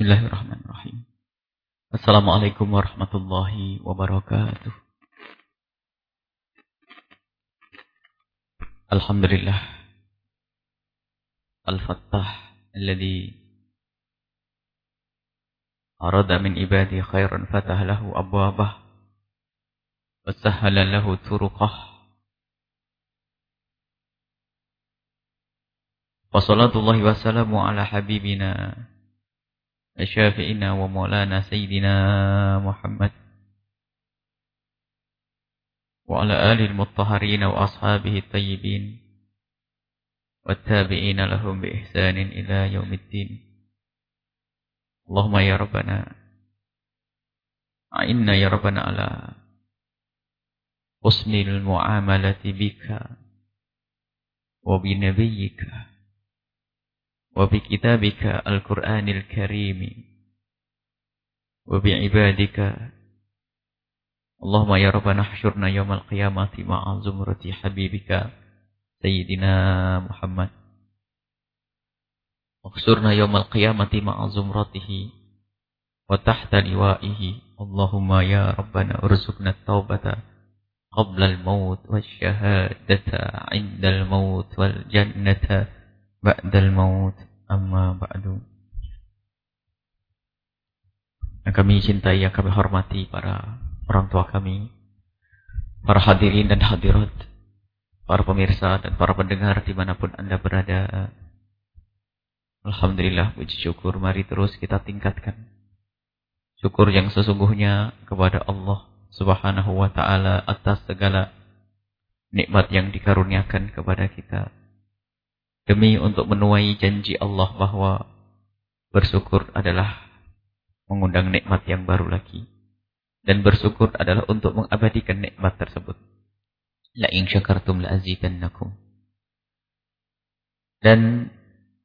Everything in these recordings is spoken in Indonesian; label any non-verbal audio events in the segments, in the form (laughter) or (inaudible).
Bismillahirrahmanirrahim. Assalamualaikum warahmatullahi wabarakatuh. Alhamdulillah. Al-Fattah alladhi arada min ibadi khairan fatah lahu abwabah wa sahhala lahu turuqah wa salatullahi wa salamu ala habibina شافئنا ومولانا سيدنا محمد وعلى آله المطهرين وأصحابه الطيبين والتابعين لهم بإحسان إلى يوم الدين. اللهم يا ربنا أعنا يا ربنا على حسن المعاملة بك وبنبيك. وبكتابك القرآن الكريم وبعبادك. اللهم يا رب نحشرنا يوم القيامة مع زمرة حبيبك سيدنا محمد. واحشرنا يوم القيامة مع زمرته وتحت لوائه. اللهم يا ربنا ارزقنا التوبة قبل الموت والشهادة عند الموت والجنة ba'dal maut amma ba'du. Yang kami cintai, yang kami hormati para orang tua kami, para hadirin dan hadirat, para pemirsa dan para pendengar di mana pun anda berada. Alhamdulillah, puji syukur, mari terus kita tingkatkan. Syukur yang sesungguhnya kepada Allah subhanahu wa ta'ala atas segala nikmat yang dikaruniakan kepada kita Demi untuk menuai janji Allah bahwa bersyukur adalah mengundang nikmat yang baru lagi. Dan bersyukur adalah untuk mengabadikan nikmat tersebut. La in syakartum la azidannakum. Dan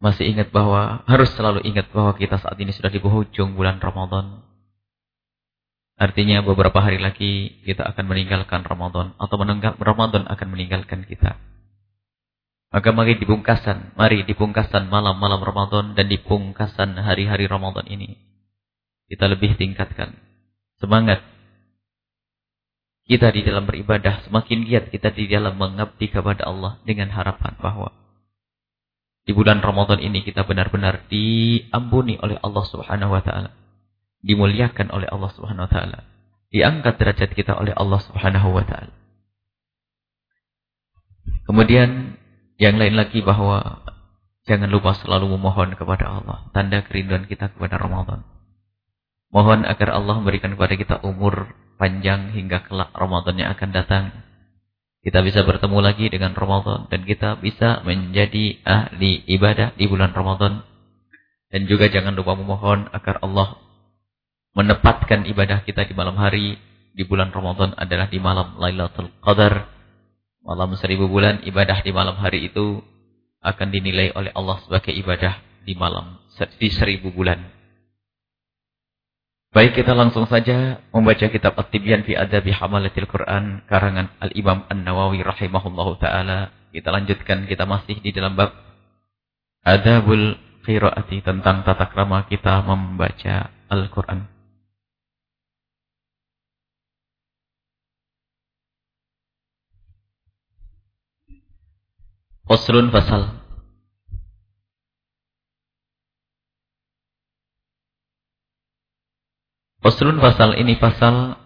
masih ingat bahwa, harus selalu ingat bahwa kita saat ini sudah di penghujung bulan Ramadan. Artinya beberapa hari lagi kita akan meninggalkan Ramadan. Atau Ramadan akan meninggalkan kita. Maka mari dipungkasan, mari dipungkasan malam-malam Ramadan dan dipungkasan hari-hari Ramadan ini. Kita lebih tingkatkan semangat kita di dalam beribadah, semakin giat kita di dalam mengabdi kepada Allah dengan harapan bahwa di bulan Ramadan ini kita benar-benar diampuni oleh Allah Subhanahu wa taala, dimuliakan oleh Allah Subhanahu wa taala, diangkat derajat kita oleh Allah Subhanahu wa taala. Kemudian yang lain lagi bahwa jangan lupa selalu memohon kepada Allah. Tanda kerinduan kita kepada Ramadan. Mohon agar Allah memberikan kepada kita umur panjang hingga kelak Ramadan yang akan datang. Kita bisa bertemu lagi dengan Ramadan. Dan kita bisa menjadi ahli ibadah di bulan Ramadan. Dan juga jangan lupa memohon agar Allah menepatkan ibadah kita di malam hari. Di bulan Ramadan adalah di malam Lailatul Qadar Malam seribu bulan ibadah di malam hari itu akan dinilai oleh Allah sebagai ibadah di malam di seribu bulan. Baik kita langsung saja membaca kitab At-Tibyan fi Adabi Hamalatil Quran karangan Al-Imam An-Nawawi rahimahullahu taala. Kita lanjutkan kita masih di dalam bab Adabul Qiraati tentang tata krama kita membaca Al-Qur'an. Faslun fasal. Faslun fasal ini fasal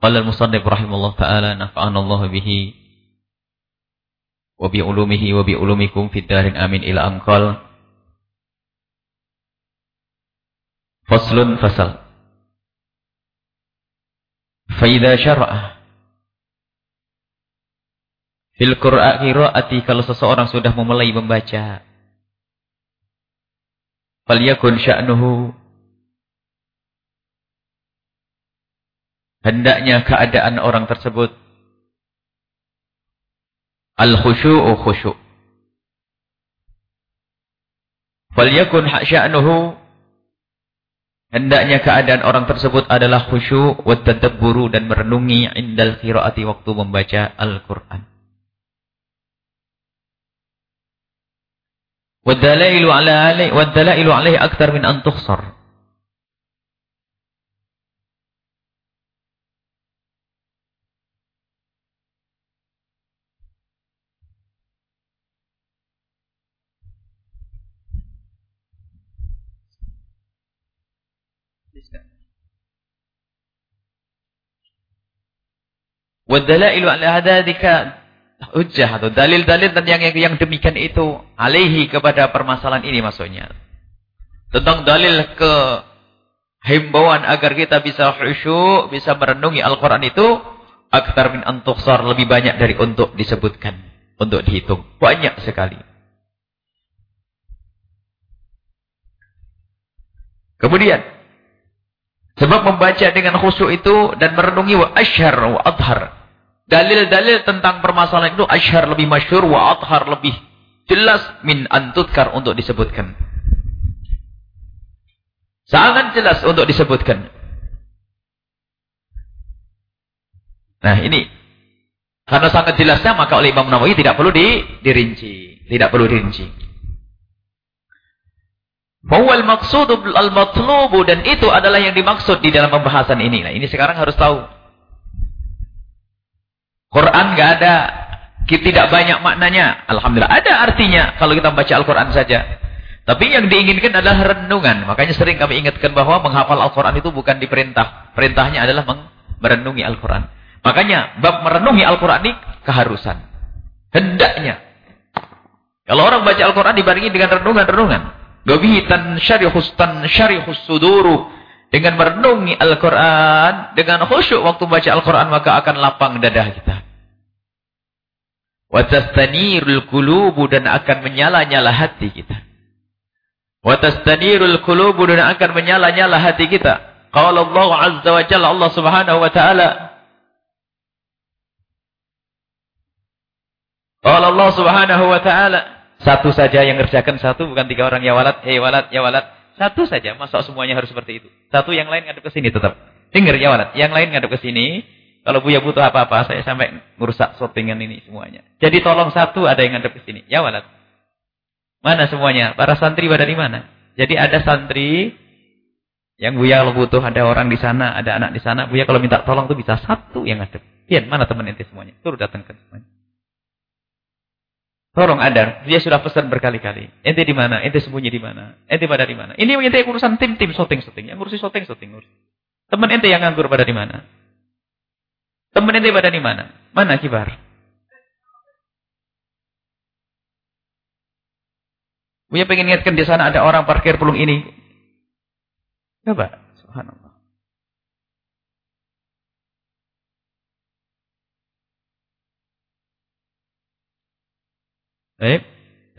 Qala al-musannif rahimahullah ta'ala nafa'anallahu bihi wa bi ulumihi wa bi ulumikum fid darin amin ila anqal. Faslun fasal. Fa idza syara'a Fil qiraati kalau seseorang sudah memulai membaca. Falyakun sya'nuhu hendaknya keadaan orang tersebut al-khusyu'u khusyu'. Falyakun sya'nuhu hendaknya keadaan orang tersebut adalah khusyuk wa tadabburu dan merenungi indal qiraati waktu membaca Al-Qur'an. والدلائل على عليه والدلائل عليه أكثر من أن تخسر. والدلائل على ذلك hujjah atau dalil-dalil dan yang, yang demikian itu alaihi kepada permasalahan ini maksudnya. Tentang dalil ke himbauan agar kita bisa khusyuk, bisa merenungi Al-Qur'an itu aktar min antuksar lebih banyak dari untuk disebutkan, untuk dihitung. Banyak sekali. Kemudian sebab membaca dengan khusyuk itu dan merenungi wa asyhar wa adhar Dalil-dalil tentang permasalahan itu asyhar lebih masyhur wa athar lebih jelas min antutkar untuk disebutkan. Sangat jelas untuk disebutkan. Nah ini. Karena sangat jelasnya maka oleh Imam Nawawi tidak perlu di, dirinci. Tidak perlu dirinci. Fawal maksud al-matlubu dan itu adalah yang dimaksud di dalam pembahasan ini. Nah ini sekarang harus tahu. Quran nggak ada, tidak banyak maknanya. Alhamdulillah ada artinya kalau kita membaca Al-Quran saja. Tapi yang diinginkan adalah renungan. Makanya sering kami ingatkan bahwa menghafal Al-Quran itu bukan diperintah. Perintahnya adalah merenungi Al-Quran. Makanya bab merenungi Al-Quran ini keharusan. Hendaknya. Kalau orang baca Al-Quran dibarengi dengan renungan-renungan. Gabihi tan syarihus tan syarihus suduru. Dengan merenungi Al-Quran, dengan khusyuk waktu baca Al-Quran, maka akan lapang dada kita. Watastanirul kulubu dan akan menyala-nyala hati kita. Watastanirul kulubu dan akan menyala-nyala hati kita. Qala Allah Azza wa Jalla Allah Subhanahu wa taala Qala Allah Subhanahu wa taala satu saja yang ngerjakan satu bukan tiga orang ya walad eh walad ya walad satu saja, masa semuanya harus seperti itu. Satu yang lain ngadep ke sini tetap. Dengar ya walat, yang lain ngadep ke sini. Kalau Buya butuh apa-apa, saya sampai merusak shopingan ini semuanya. Jadi tolong satu ada yang ngadep ke sini. Ya walat. Mana semuanya? Para santri pada di mana? Jadi ada santri yang Buya kalau butuh ada orang di sana, ada anak di sana. Buya kalau minta tolong tuh bisa satu yang ngadep. Pian, mana teman ente semuanya? Turun datang ke semuanya. Tolong ada, dia sudah pesan berkali-kali. Ente di mana? Ente sembunyi di mana? Ente pada di mana? Ini ente urusan tim-tim syuting-syuting. Yang ngurusi syuting-syuting. Teman ente yang nganggur pada di mana? Teman ente pada di mana? Mana kibar? Buya pengen ingatkan di sana ada orang parkir pulung ini. Coba, subhanallah. Baik.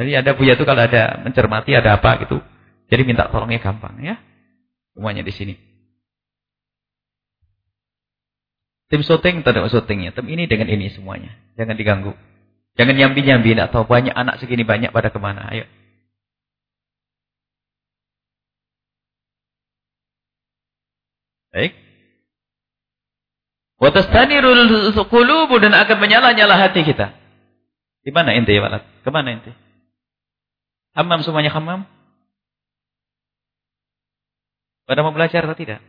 Jadi ada buya itu kalau ada mencermati ada apa gitu. Jadi minta tolongnya gampang ya. Semuanya di sini. Tim syuting tidak syutingnya. Tim ini dengan ini semuanya. Jangan diganggu. Jangan nyambi-nyambi. Tidak tahu banyak anak segini banyak pada ke mana. Ayo. Baik. Watastanirul qulubu dan akan menyala-nyala hati kita. Di mana ente ya Walad? Ke mana ente? Hamam semuanya hamam? Pada mau belajar atau tidak?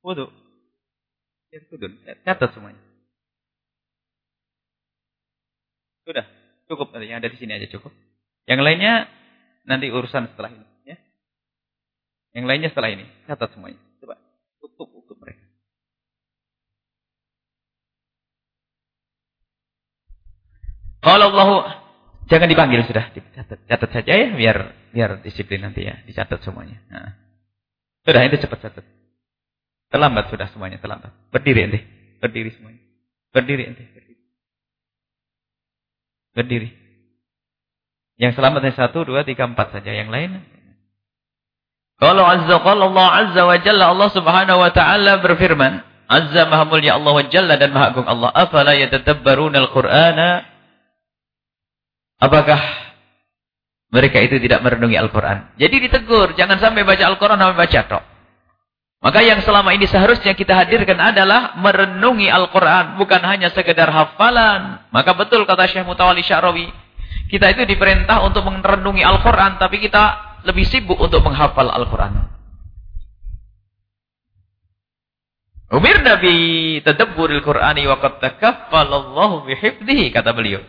Wudhu. Ya. Catat semuanya. Sudah. Cukup yang ada di sini aja cukup. Yang lainnya nanti urusan setelah ini. Ya. Yang lainnya setelah ini. Catat semuanya. Coba tutup untuk mereka. Kalau Allah jangan dipanggil sudah dicatat catat saja ya biar biar disiplin nanti ya dicatat semuanya. Nah. Sudah itu cepat catat. Terlambat sudah semuanya terlambat. Berdiri ente. Berdiri semuanya. Berdiri ente. Berdiri. Berdiri. Yang selamat hanya satu, dua, tiga, empat saja. Yang lain. Kalau azza kalau Allah azza wa jalla Allah subhanahu wa ta'ala berfirman. Azza maha mulia Allah wa jalla dan maha agung Allah. Afala yatadabbarun al-Qur'ana. Apakah mereka itu tidak merenungi Al-Quran? Jadi ditegur. Jangan sampai baca Al-Quran sampai baca tok. Maka yang selama ini seharusnya kita hadirkan adalah merenungi Al-Quran. Bukan hanya sekedar hafalan. Maka betul kata Syekh Mutawali Syarawi. Kita itu diperintah untuk merenungi Al-Quran. Tapi kita lebih sibuk untuk menghafal Al-Quran. Umirna bi tadabburil Qur'ani wa qad takaffalallahu bihifdhihi kata beliau.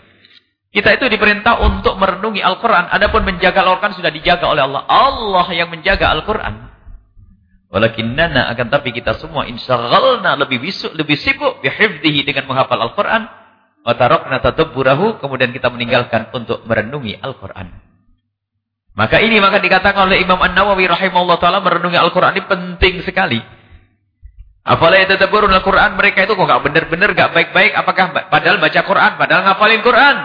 Kita itu diperintah untuk merenungi Al-Quran. Adapun menjaga Al-Quran sudah dijaga oleh Allah. Allah yang menjaga Al-Quran. Walakinnana akan tapi kita semua insyaghalna lebih bisuk, lebih sibuk bihifdhihi dengan menghafal Al-Quran. Wa tarakna tadabburahu. Kemudian kita meninggalkan untuk merenungi Al-Quran. Maka ini maka dikatakan oleh Imam An-Nawawi rahimahullah ta'ala merenungi Al-Quran ini penting sekali. Afala yatadabbarun Al-Quran mereka itu kok gak benar-benar gak baik-baik apakah padahal baca Quran padahal ngapalin Quran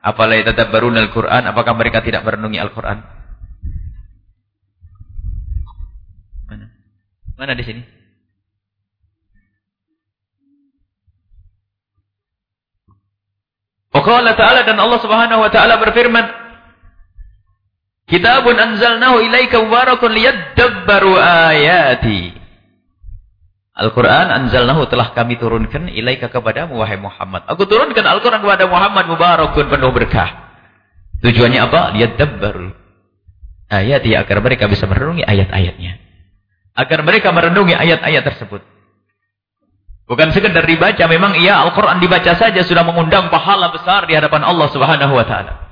Afala yatadabbarun Al-Quran apakah mereka tidak merenungi Al-Quran Mana? Mana di sini? Allah Ta'ala dan Allah Subhanahu wa taala berfirman Kitabun anzalnahu ilaika mubarakun liyadabbaru ayati Al-Quran anzalnahu telah kami turunkan ilaika kepadamu wahai Muhammad. Aku turunkan Al-Quran kepada Muhammad mubarakun penuh berkah. Tujuannya apa? Lihat dabbar ayat ya agar mereka bisa merenungi ayat-ayatnya. Agar mereka merenungi ayat-ayat tersebut. Bukan sekedar dibaca, memang iya Al-Quran dibaca saja sudah mengundang pahala besar di hadapan Allah Subhanahu wa taala.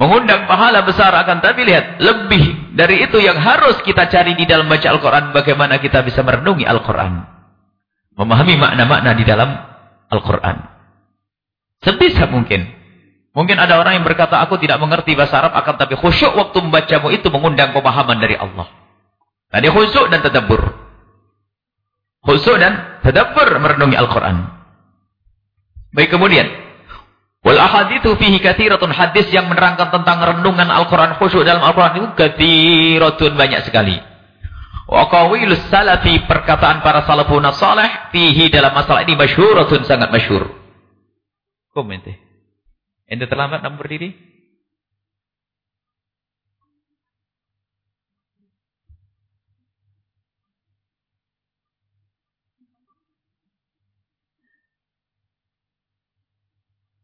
Mengundang pahala besar akan tapi lihat lebih dari itu yang harus kita cari di dalam baca Al-Quran bagaimana kita bisa merenungi Al-Quran memahami makna-makna di dalam Al-Quran sebisa mungkin mungkin ada orang yang berkata aku tidak mengerti bahasa Arab akan tapi khusyuk waktu membacamu itu mengundang pemahaman dari Allah tadi khusyuk dan tadabbur khusyuk dan tadabbur merenungi Al-Quran baik kemudian Wal ahadithu fihi katsiratun hadis yang menerangkan tentang renungan Al-Qur'an khusyuk dalam Al-Qur'an itu katsiratun banyak sekali. Wa qawilus salafi perkataan para salafun salih fihi dalam masalah ini masyhuratun sangat masyhur. Komente. Ente terlambat nak berdiri?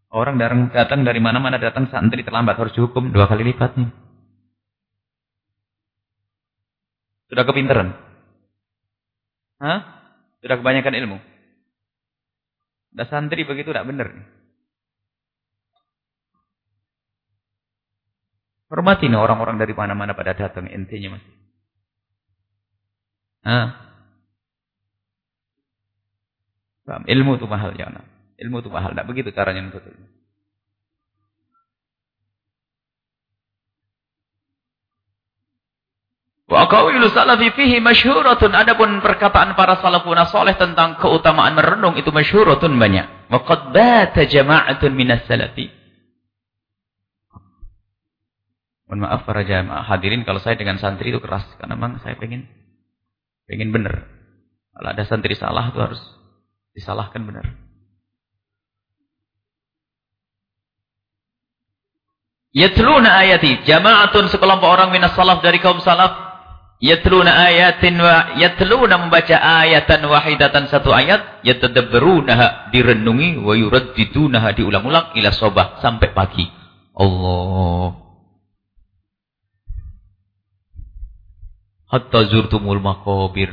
Orang datang dari mana-mana datang santri terlambat harus dihukum dua kali lipat nih. Sudah kepinteran? Hah? Sudah kebanyakan ilmu? Ada santri begitu tidak benar. Hormati orang-orang dari mana-mana pada datang intinya masih. Hah? Ilmu itu mahal ya. Nah. Ilmu itu mahal. Tidak begitu caranya menuntut ilmu. Wa qawilu salafi fihi masyhuratun. Adapun perkataan para salafun salih tentang keutamaan merenung itu masyhuratun banyak. Wa qad bata jama'atun minas salafi. Mohon maaf para jamaah hadirin kalau saya dengan santri itu keras karena memang saya pengen pengen benar. Kalau ada santri salah itu harus disalahkan benar. Yatluna ayati. Jama'atun sekelompok orang minas salaf dari kaum salaf. Yatluna ayatin wa yatluna membaca ayatan wahidatan satu ayat. Yatadabbarunaha direnungi wa yuraddidunaha diulang-ulang ila sobah sampai pagi. Allah. Hatta zurtumul makobir.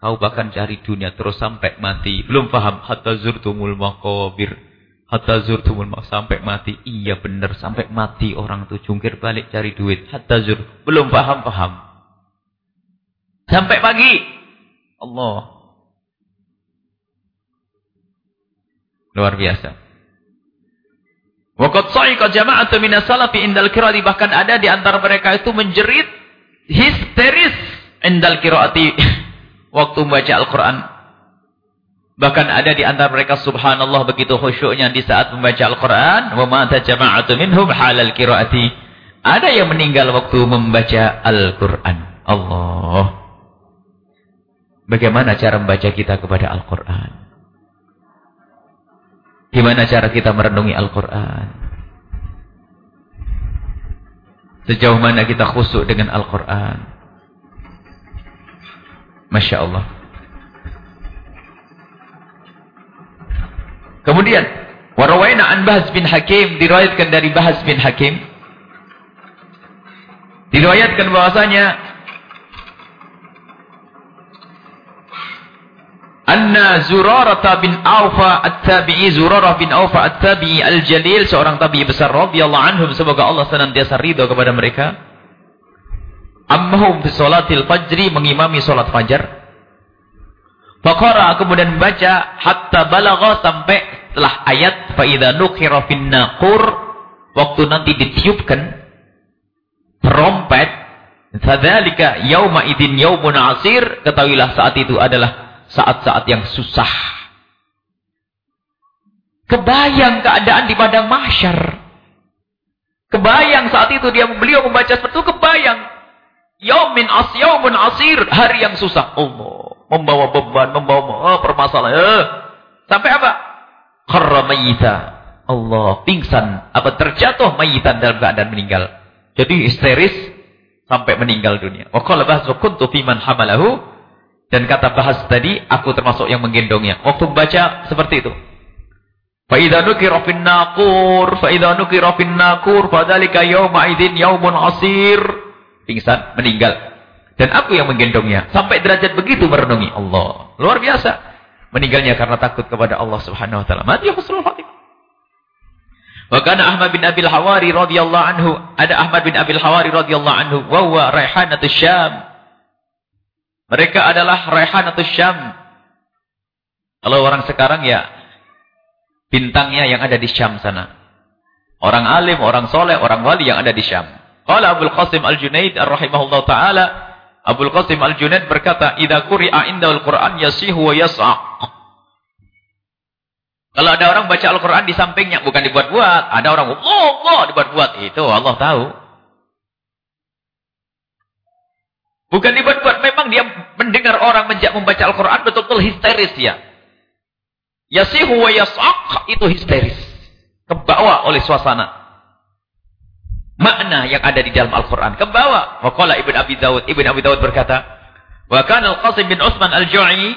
Kau bahkan cari dunia terus sampai mati. Belum paham. Hatta zurtumul makobir. Hatta zurtumul maut sampai mati. Iya benar sampai mati orang itu jungkir balik cari duit. Hatta zur belum paham paham. Sampai pagi. Allah. Luar biasa. Waqad sa'iqa jama'atu minas salafi indal qiraati bahkan ada di antara mereka itu menjerit histeris indal qiraati (laughs) waktu membaca Al-Qur'an Bahkan ada di antara mereka subhanallah begitu khusyuknya di saat membaca Al-Quran. Halal. Ada yang meninggal waktu membaca Al-Quran. Allah. Bagaimana cara membaca kita kepada Al-Quran? Gimana cara kita merenungi Al-Quran? Sejauh mana kita khusyuk dengan Al-Quran? Masya Allah. Kemudian warawaina an Bahas bin Hakim diriwayatkan dari Bahas bin Hakim. Diriwayatkan bahwasanya anna Zurarah bin Aufa at-Tabi'i Zurarah bin Aufa at-Tabi'i al-Jalil seorang tabi'i besar radhiyallahu anhum semoga Allah senantiasa ridha kepada mereka. Ammahum fi salatil fajri mengimami salat fajar Faqara kemudian membaca hatta balagha sampai setelah ayat fa idza nukhira fin naqur waktu nanti ditiupkan trompet fadzalika yauma idin yaumun asir ketahuilah saat itu adalah saat-saat yang susah. Kebayang keadaan di padang mahsyar. Kebayang saat itu dia beliau membaca seperti itu kebayang. Yaumin as yaumun asir, hari yang susah. Allah, membawa beban, membawa oh, permasalahan. Eh. Sampai apa? Kharra Allah, pingsan, apa terjatuh mayitan dalam keadaan meninggal. Jadi histeris sampai meninggal dunia. Wa qala bahsu kuntu fiman hamalahu dan kata bahas tadi, aku termasuk yang menggendongnya. Waktu baca seperti itu. Fa'idha nukira fin naqur, fa'idha nukira fin naqur, fadhalika yawma yawmun asir. Pingsan, meninggal. Dan aku yang menggendongnya. Sampai derajat begitu merenungi Allah. Luar biasa. Meninggalnya karena takut kepada Allah subhanahu wa ta'ala. Mati husnul khatimah. Wa Ahmad bin Abil Hawari radhiyallahu anhu, ada Ahmad bin Abil Hawari radhiyallahu anhu, wa huwa raihanatus Syam. Mereka adalah Rehan atau Syam. Kalau orang sekarang ya bintangnya yang ada di Syam sana. Orang alim, orang soleh, orang wali yang ada di Syam. Qala Abdul Qasim Al-Junaid rahimahullah taala, Abdul Qasim Al-Junaid berkata, "Idza quri'a indal Qur'an yasihu wa yas'aq." Kalau ada orang baca Al-Qur'an di sampingnya bukan dibuat-buat, ada orang Allah, Allah dibuat-buat, itu Allah tahu. Bukan dibuat-buat. Memang dia mendengar orang membaca Al-Quran betul-betul histeris ya. Yasihu wa yas'aq itu histeris. Kebawa oleh suasana. Makna yang ada di dalam Al-Quran. Kebawa. Waqala Ibn Abi Dawud. Ibn Abi Dawud berkata. Wa kana Al-Qasim bin Utsman Al-Ju'i.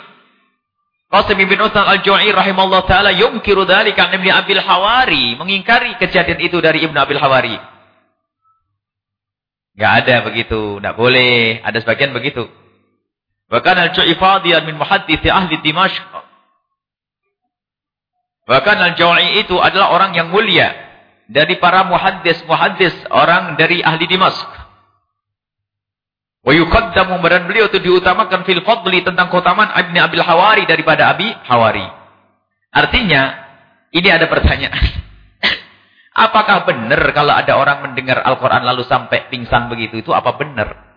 Qasim bin Utsman Al-Ju'i rahimahullah ta'ala yungkiru dhalika Ibn Abil Hawari. Mengingkari kejadian itu dari Ibn Abil Hawari. Enggak ada begitu, enggak boleh. Ada sebagian begitu. Bahkan al-Ju'ifadiyan min muhaddisi ahli Dimashq. Bahkan al-Ju'i itu adalah orang yang mulia dari para muhaddis-muhaddis orang dari ahli Dimashq. Wa yuqaddamu dan beliau itu diutamakan fil fadli tentang keutamaan Ibn Abil Hawari daripada Abi Hawari. Artinya, ini ada pertanyaan. (laughs) Apakah benar kalau ada orang mendengar Al-Quran lalu sampai pingsan begitu? Itu apa benar?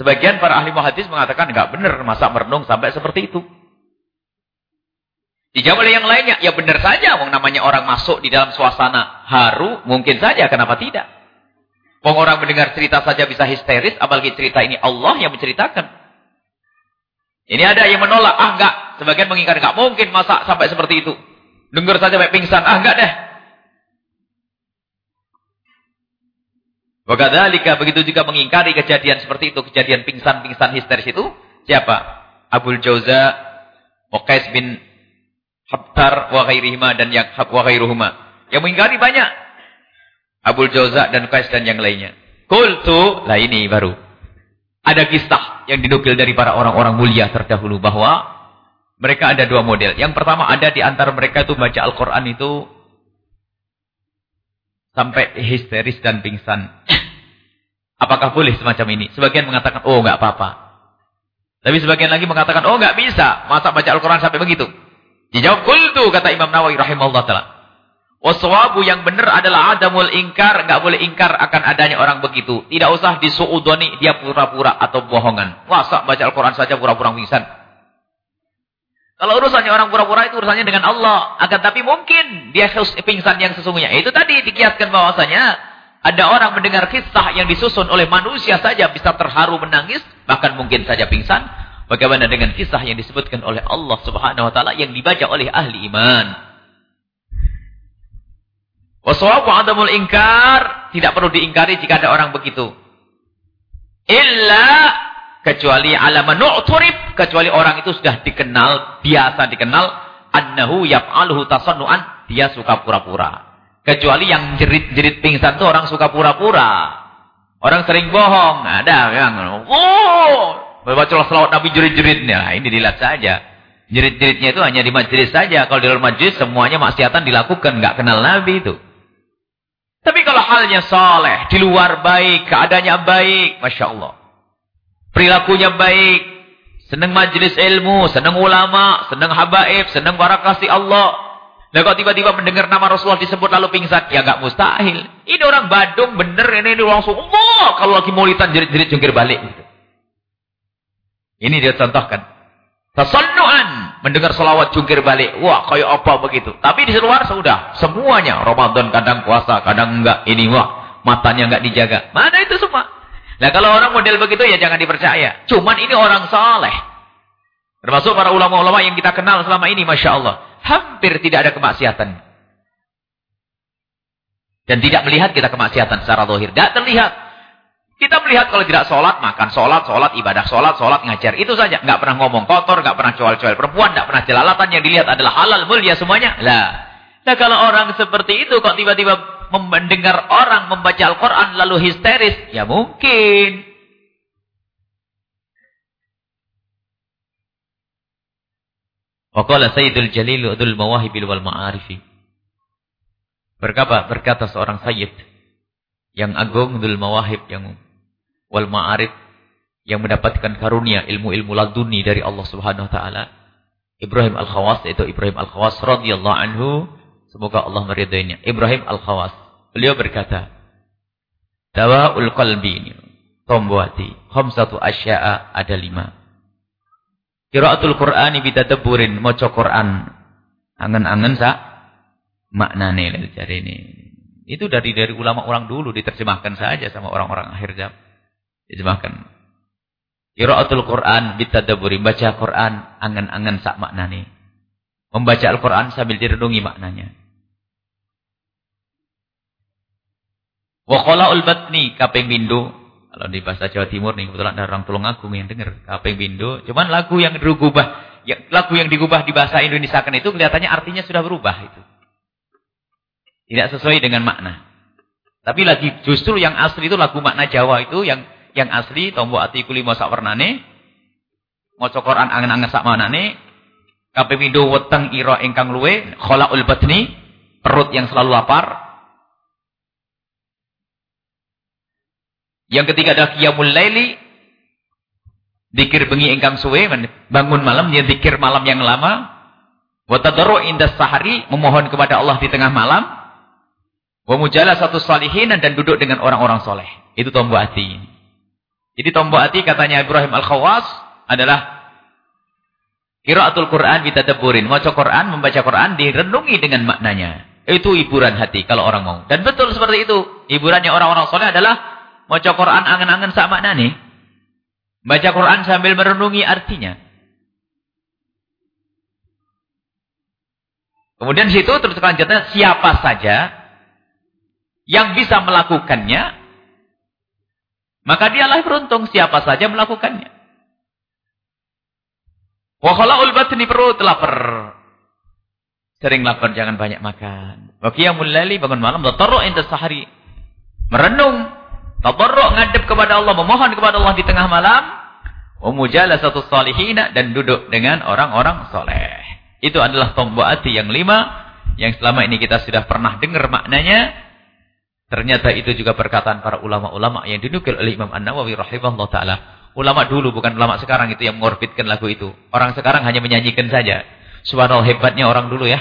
Sebagian para ahli muhadis mengatakan enggak benar. Masa merenung sampai seperti itu? Dijawab oleh yang lainnya, ya benar saja. Wong namanya orang masuk di dalam suasana haru, mungkin saja. Kenapa tidak? Wong orang mendengar cerita saja bisa histeris, apalagi cerita ini Allah yang menceritakan. Ini ada yang menolak, ah enggak. Sebagian mengingkari, enggak mungkin masa sampai seperti itu. Dengar saja sampai pingsan, ah enggak deh. Wakadhalika begitu juga mengingkari kejadian seperti itu, kejadian pingsan-pingsan histeris itu siapa? Abul Jauza, Waqais bin Habtar wa ghairihima dan yang wa ghairuhuma. Yang mengingkari banyak. Abul Jauza dan Qais dan yang lainnya. Kultu, lah ini baru. Ada kisah yang dinukil dari para orang-orang mulia terdahulu bahwa mereka ada dua model. Yang pertama ada di antara mereka itu baca Al-Quran itu sampai histeris dan pingsan. (coughs) Apakah boleh semacam ini? Sebagian mengatakan, oh nggak apa-apa. Tapi sebagian lagi mengatakan, oh nggak bisa. Masa baca Al-Quran sampai begitu? Dijawab, kultu, kata Imam Nawawi rahimahullah ta'ala. Waswabu yang benar adalah adamul ingkar. nggak boleh ingkar akan adanya orang begitu. Tidak usah disuudoni, dia pura-pura atau bohongan. Masa baca Al-Quran saja pura-pura pingsan. Kalau urusannya orang pura-pura itu urusannya dengan Allah. Akan tapi mungkin dia pingsan yang sesungguhnya. Itu tadi dikiaskan bahwasanya ada orang mendengar kisah yang disusun oleh manusia saja bisa terharu menangis, bahkan mungkin saja pingsan. Bagaimana dengan kisah yang disebutkan oleh Allah Subhanahu wa taala yang dibaca oleh ahli iman? Waswabu adamul ingkar, tidak perlu diingkari jika ada orang begitu. Illa kecuali alama nu'turib, kecuali orang itu sudah dikenal, biasa dikenal annahu yaf'aluhu tasannuan, dia suka pura-pura. Kecuali yang jerit-jerit pingsan itu orang suka pura-pura. Orang sering bohong. Ada yang, oh, baca selawat Nabi jerit-jeritnya. Nah, ini dilihat saja. Jerit-jeritnya itu hanya di majlis saja. Kalau di luar majlis semuanya maksiatan dilakukan. nggak kenal Nabi itu. Tapi kalau halnya saleh, di luar baik, keadaannya baik, Masya Allah. Perilakunya baik, senang majlis ilmu, senang ulama, senang habaib, senang para Allah. Nah kalau tiba-tiba mendengar nama Rasulullah disebut lalu pingsan, ya nggak mustahil. Ini orang Badung bener ini, ini langsung Allah kalau lagi maulitan jerit-jerit jungkir balik. Ini dia contohkan. Tasannu'an. Mendengar salawat jungkir balik. Wah, kayak apa begitu. Tapi di luar sudah. Semuanya. Ramadan kadang puasa, kadang enggak. Ini wah, matanya enggak dijaga. Mana itu semua? Nah kalau orang model begitu ya jangan dipercaya. Cuman ini orang saleh. Termasuk para ulama-ulama yang kita kenal selama ini. Masya Allah. Hampir tidak ada kemaksiatan. Dan tidak melihat kita kemaksiatan secara zahir. Tidak terlihat. Kita melihat kalau tidak sholat, makan sholat, sholat, ibadah sholat, sholat, ngajar. Itu saja. Nggak pernah ngomong kotor, nggak pernah coel-coel perempuan, nggak pernah jelalatan. Yang dilihat adalah halal, mulia semuanya. Lah. Nah kalau orang seperti itu kok tiba-tiba mendengar orang membaca Al-Quran lalu histeris. Ya mungkin. Waqala Sayyidul Jalil Udul Mawahibil wal Ma'arifi. Berkata, seorang Sayyid yang agung Udul Mawahib yang wal ma'arif yang mendapatkan karunia ilmu-ilmu laduni dari Allah Subhanahu wa taala. Ibrahim Al-Khawas itu Ibrahim Al-Khawas radhiyallahu anhu, semoga Allah meridainya. Ibrahim Al-Khawas, beliau berkata, "Dawaul qalbi tombo hati, khamsatu asya'a ada lima. Qiraatul Qur'ani bitadabburin, maca Quran angen-angen sa maknane lho jare ini. Itu dari dari ulama orang dulu diterjemahkan saja sama orang-orang akhir zaman. Dijemahkan. Qiraatul Quran bitadabburi, baca Quran angan-angan sak maknane. Membaca Al-Quran sambil direnungi maknanya. Wa qalaul batni kaping bindu. Kalau di bahasa Jawa Timur nih kebetulan ada orang tulung agung yang dengar kaping bindu. Cuman lagu yang dirubah, ya, lagu yang digubah di bahasa Indonesia kan itu kelihatannya artinya sudah berubah itu. Tidak sesuai dengan makna. Tapi lagi justru yang asli itu lagu makna Jawa itu yang yang asli tombo ati kuli sak warnane. Maca Quran angen-angen sak manane. Kaping pindho weteng ira ingkang luwe kholaul batni perut yang selalu lapar. Yang ketiga adalah qiyamul laili dikir bengi ingkang suwe bangun malam dia dikir malam yang lama. Wa tadarru indas sahari memohon kepada Allah di tengah malam. Wa satu salihin dan duduk dengan orang-orang soleh. Itu tombo hati jadi tombok hati katanya Ibrahim Al-Khawas adalah Kiraatul Quran bitadabburin. Membaca Quran, membaca Quran direnungi dengan maknanya. Itu hiburan hati kalau orang mau. Dan betul seperti itu. Hiburannya orang-orang soleh adalah membaca Quran angan-angan sama maknanya. Baca Quran sambil merenungi artinya. Kemudian situ terus kelanjutannya siapa saja yang bisa melakukannya maka dialah beruntung siapa saja melakukannya. Wa khala'ul batni perut lapar. Sering lapar jangan banyak makan. Wa qiyamul laili bangun malam tadarru inda sahari. Merenung, tadarru ngadep kepada Allah, memohon kepada Allah di tengah malam. Wa mujalasatu salihina dan duduk dengan orang-orang soleh. Itu adalah tombok hati yang lima yang selama ini kita sudah pernah dengar maknanya Ternyata itu juga perkataan para ulama-ulama yang dinukil oleh Imam An-Nawawi rahimahullah taala. Ulama dulu bukan ulama sekarang itu yang mengorbitkan lagu itu. Orang sekarang hanya menyanyikan saja. Subhanallah hebatnya orang dulu ya.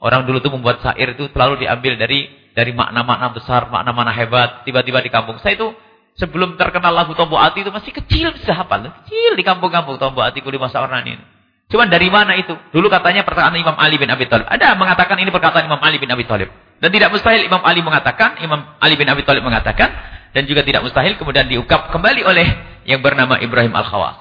Orang dulu itu membuat syair itu selalu diambil dari dari makna-makna besar, makna-makna hebat. Tiba-tiba di kampung saya itu sebelum terkenal lagu Tombo Ati itu masih kecil bisa hafal. Kecil di kampung-kampung Tombo Ati kuli masa orang ini. Cuman dari mana itu? Dulu katanya perkataan Imam Ali bin Abi Thalib. Ada mengatakan ini perkataan Imam Ali bin Abi Thalib. Dan tidak mustahil Imam Ali mengatakan, Imam Ali bin Abi Thalib mengatakan, dan juga tidak mustahil kemudian diungkap kembali oleh yang bernama Ibrahim Al-Khawas.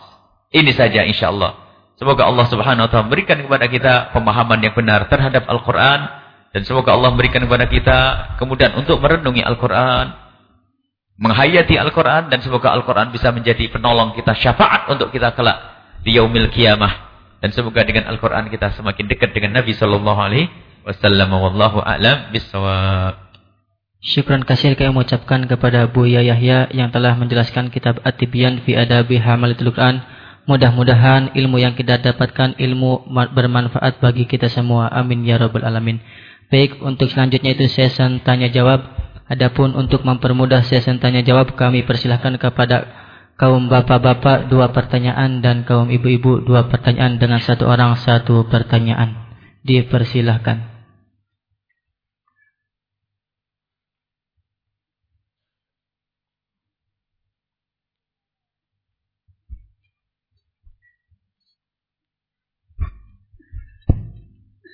Ini saja insya Allah. Semoga Allah subhanahu wa ta'ala memberikan kepada kita pemahaman yang benar terhadap Al-Quran. Dan semoga Allah memberikan kepada kita kemudian untuk merenungi Al-Quran. Menghayati Al-Quran. Dan semoga Al-Quran bisa menjadi penolong kita syafaat untuk kita kelak di yaumil kiamah. Dan semoga dengan Al-Quran kita semakin dekat dengan Nabi Sallallahu Alaihi wasallam wallahu a'lam bissawab. Syukran kasih kami mengucapkan kepada Buya Yahya yang telah menjelaskan kitab At-Tibyan fi Adabi Hamalatul Quran. Mudah-mudahan ilmu yang kita dapatkan ilmu bermanfaat bagi kita semua. Amin ya rabbal alamin. Baik, untuk selanjutnya itu sesi tanya jawab. Adapun untuk mempermudah sesi tanya jawab kami persilahkan kepada kaum bapak-bapak dua pertanyaan dan kaum ibu-ibu dua pertanyaan dengan satu orang satu pertanyaan. Dipersilahkan.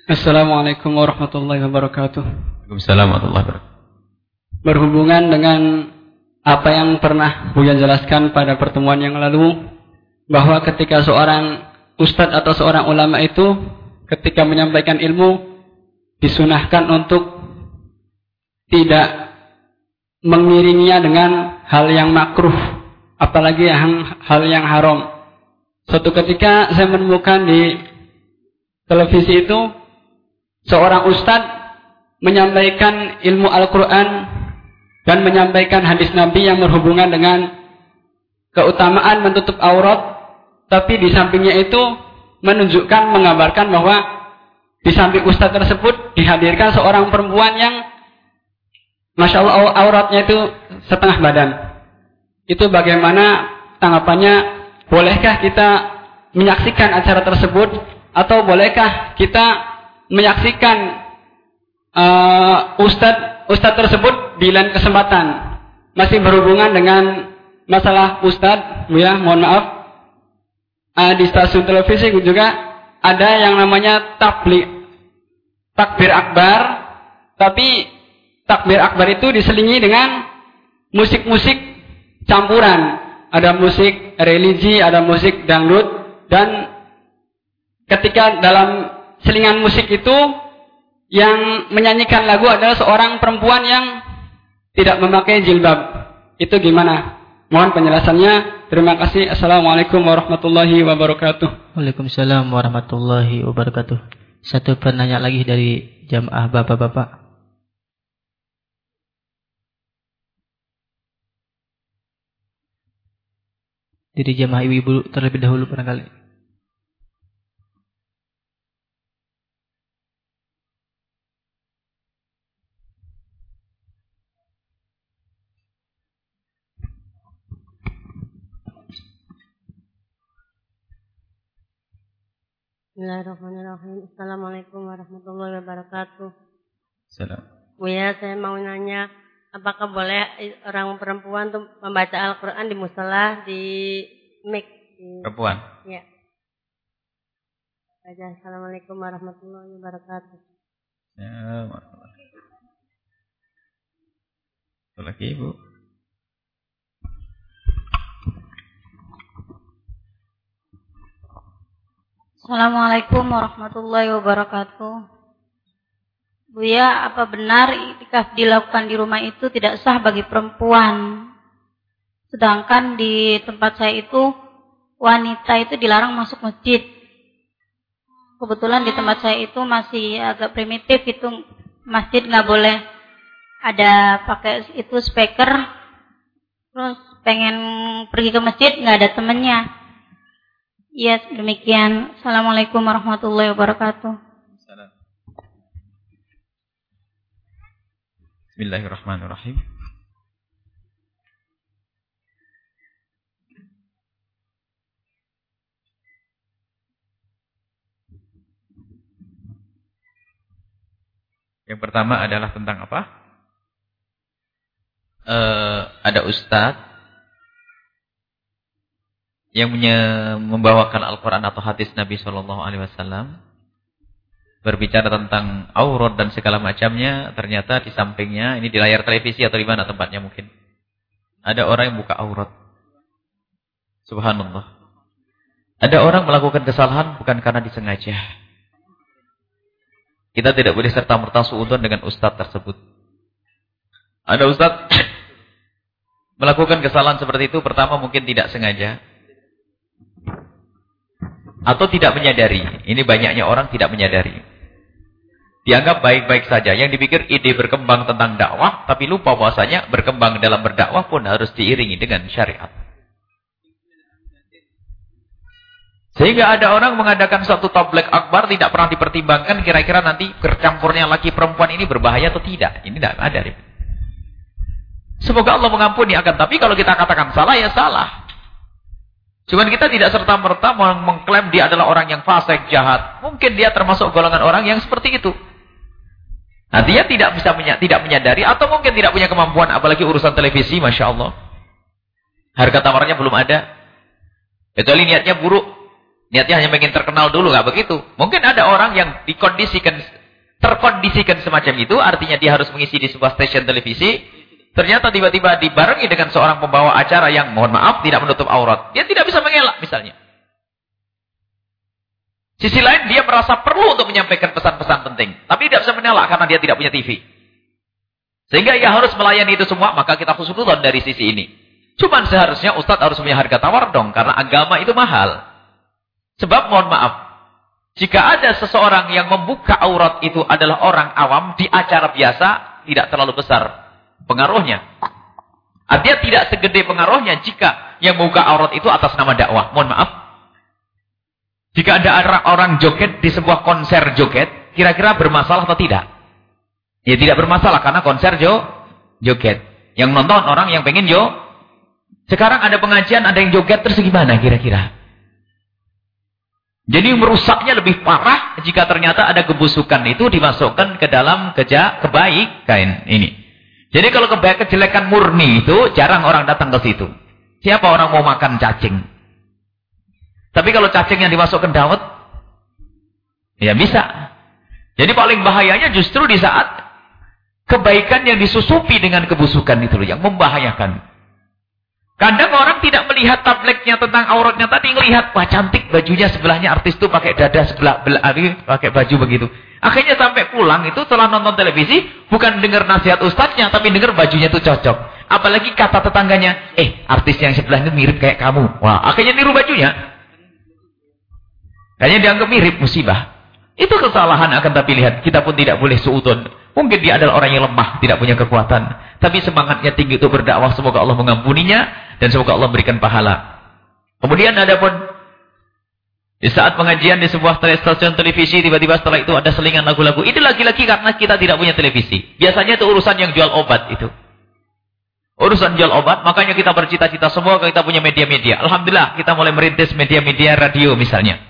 Assalamualaikum warahmatullahi wabarakatuh. Waalaikumsalam warahmatullahi wabarakatuh. Berhubungan dengan apa yang pernah Buya jelaskan pada pertemuan yang lalu, bahwa ketika seorang ustadz atau seorang ulama itu ketika menyampaikan ilmu disunahkan untuk tidak mengiringinya dengan hal yang makruh, apalagi yang hal yang haram. Suatu ketika saya menemukan di televisi itu seorang ustadz menyampaikan ilmu Al-Quran dan menyampaikan hadis Nabi yang berhubungan dengan keutamaan menutup aurat, tapi di sampingnya itu menunjukkan, menggambarkan bahwa di samping ustadz tersebut dihadirkan seorang perempuan yang Masya Allah auratnya itu setengah badan. Itu bagaimana tanggapannya? Bolehkah kita menyaksikan acara tersebut? Atau bolehkah kita menyaksikan uh, ustadz ustadz tersebut di lain kesempatan. Masih berhubungan dengan masalah ustadz ya mohon maaf. Uh, di stasiun televisi juga ada yang namanya tablik takbir akbar. Tapi takbir akbar itu diselingi dengan musik-musik campuran. Ada musik religi ada musik dangdut dan ketika dalam selingan musik itu yang menyanyikan lagu adalah seorang perempuan yang tidak memakai jilbab. Itu gimana? Mohon penjelasannya. Terima kasih. Assalamualaikum warahmatullahi wabarakatuh. Waalaikumsalam warahmatullahi wabarakatuh. Satu penanya lagi dari jamaah bapak-bapak. Dari jamaah ibu-ibu terlebih dahulu barangkali. Bismillahirrahmanirrahim. Assalamualaikum warahmatullahi wabarakatuh. Salam. Buya, saya mau nanya, apakah boleh orang perempuan tuh membaca Al-Quran di musola di mik? Perempuan? Ya. Baca Assalamualaikum warahmatullahi wabarakatuh. Ya, lagi ibu. Assalamualaikum warahmatullahi wabarakatuh. Buya, apa benar itikaf dilakukan di rumah itu tidak sah bagi perempuan? Sedangkan di tempat saya itu wanita itu dilarang masuk masjid. Kebetulan di tempat saya itu masih agak primitif itu masjid nggak boleh ada pakai itu speaker. Terus pengen pergi ke masjid nggak ada temennya Ya, demikian. Assalamualaikum warahmatullahi wabarakatuh. Bismillahirrahmanirrahim. Yang pertama adalah tentang apa? Uh, ada ustadz yang membawakan Al-Quran atau hadis Nabi Shallallahu Alaihi Wasallam berbicara tentang aurat dan segala macamnya, ternyata di sampingnya ini di layar televisi atau di mana tempatnya mungkin ada orang yang buka aurat. Subhanallah. Ada orang melakukan kesalahan bukan karena disengaja. Kita tidak boleh serta merta suudon dengan ustadz tersebut. Ada ustadz (coughs) melakukan kesalahan seperti itu pertama mungkin tidak sengaja atau tidak menyadari. Ini banyaknya orang tidak menyadari. Dianggap baik-baik saja. Yang dipikir ide berkembang tentang dakwah, tapi lupa bahwasanya berkembang dalam berdakwah pun harus diiringi dengan syariat. Sehingga ada orang mengadakan satu tablek akbar tidak pernah dipertimbangkan kira-kira nanti bercampurnya laki perempuan ini berbahaya atau tidak. Ini tidak ada. Semoga Allah mengampuni akan tapi kalau kita katakan salah ya salah. Cuman kita tidak serta-merta mengklaim dia adalah orang yang fasik, jahat. Mungkin dia termasuk golongan orang yang seperti itu. Nah, dia tidak bisa tidak menyadari atau mungkin tidak punya kemampuan apalagi urusan televisi, Masya Allah. Harga tawarnya belum ada. Kecuali niatnya buruk. Niatnya hanya ingin terkenal dulu, nggak begitu. Mungkin ada orang yang dikondisikan, terkondisikan semacam itu, artinya dia harus mengisi di sebuah stasiun televisi. Ternyata tiba-tiba dibarengi dengan seorang pembawa acara yang, mohon maaf, tidak menutup aurat. Dia tidak bisa mengelak misalnya. Sisi lain, dia merasa perlu untuk menyampaikan pesan-pesan penting. Tapi tidak bisa mengelak karena dia tidak punya TV. Sehingga ia harus melayani itu semua, maka kita khusus dari sisi ini. Cuman seharusnya Ustadz harus punya harga tawar dong, karena agama itu mahal. Sebab mohon maaf, jika ada seseorang yang membuka aurat itu adalah orang awam di acara biasa, tidak terlalu besar pengaruhnya. Artinya tidak segede pengaruhnya jika yang membuka aurat itu atas nama dakwah. Mohon maaf. Jika ada orang joget di sebuah konser joget, kira-kira bermasalah atau tidak? Ya tidak bermasalah karena konser jo joget. Yang nonton orang yang pengen jo. Sekarang ada pengajian, ada yang joget, terus gimana kira-kira? Jadi merusaknya lebih parah jika ternyata ada kebusukan itu dimasukkan ke dalam keja kebaikan ini. Jadi kalau kebaikan kejelekan murni itu jarang orang datang ke situ. Siapa orang mau makan cacing? Tapi kalau cacing yang dimasukkan dawet, ya bisa. Jadi paling bahayanya justru di saat kebaikan yang disusupi dengan kebusukan itu yang membahayakan. Kadang orang tidak melihat tabletnya tentang auratnya tadi ngelihat wah cantik bajunya sebelahnya artis itu pakai dada sebelah belah pakai baju begitu. Akhirnya sampai pulang itu setelah nonton televisi bukan dengar nasihat ustadznya tapi dengar bajunya itu cocok. Apalagi kata tetangganya, "Eh, artis yang sebelahnya mirip kayak kamu." Wah, akhirnya niru bajunya. Kayaknya dianggap mirip musibah. Itu kesalahan akan tapi lihat kita pun tidak boleh suudon Mungkin dia adalah orang yang lemah, tidak punya kekuatan. Tapi semangatnya tinggi untuk berdakwah. Semoga Allah mengampuninya. Dan semoga Allah berikan pahala. Kemudian ada pun. Di saat pengajian di sebuah stasiun televisi. Tiba-tiba setelah itu ada selingan lagu-lagu. Ini lagi-lagi karena kita tidak punya televisi. Biasanya itu urusan yang jual obat itu. Urusan jual obat. Makanya kita bercita-cita semua kita punya media-media. Alhamdulillah kita mulai merintis media-media radio misalnya.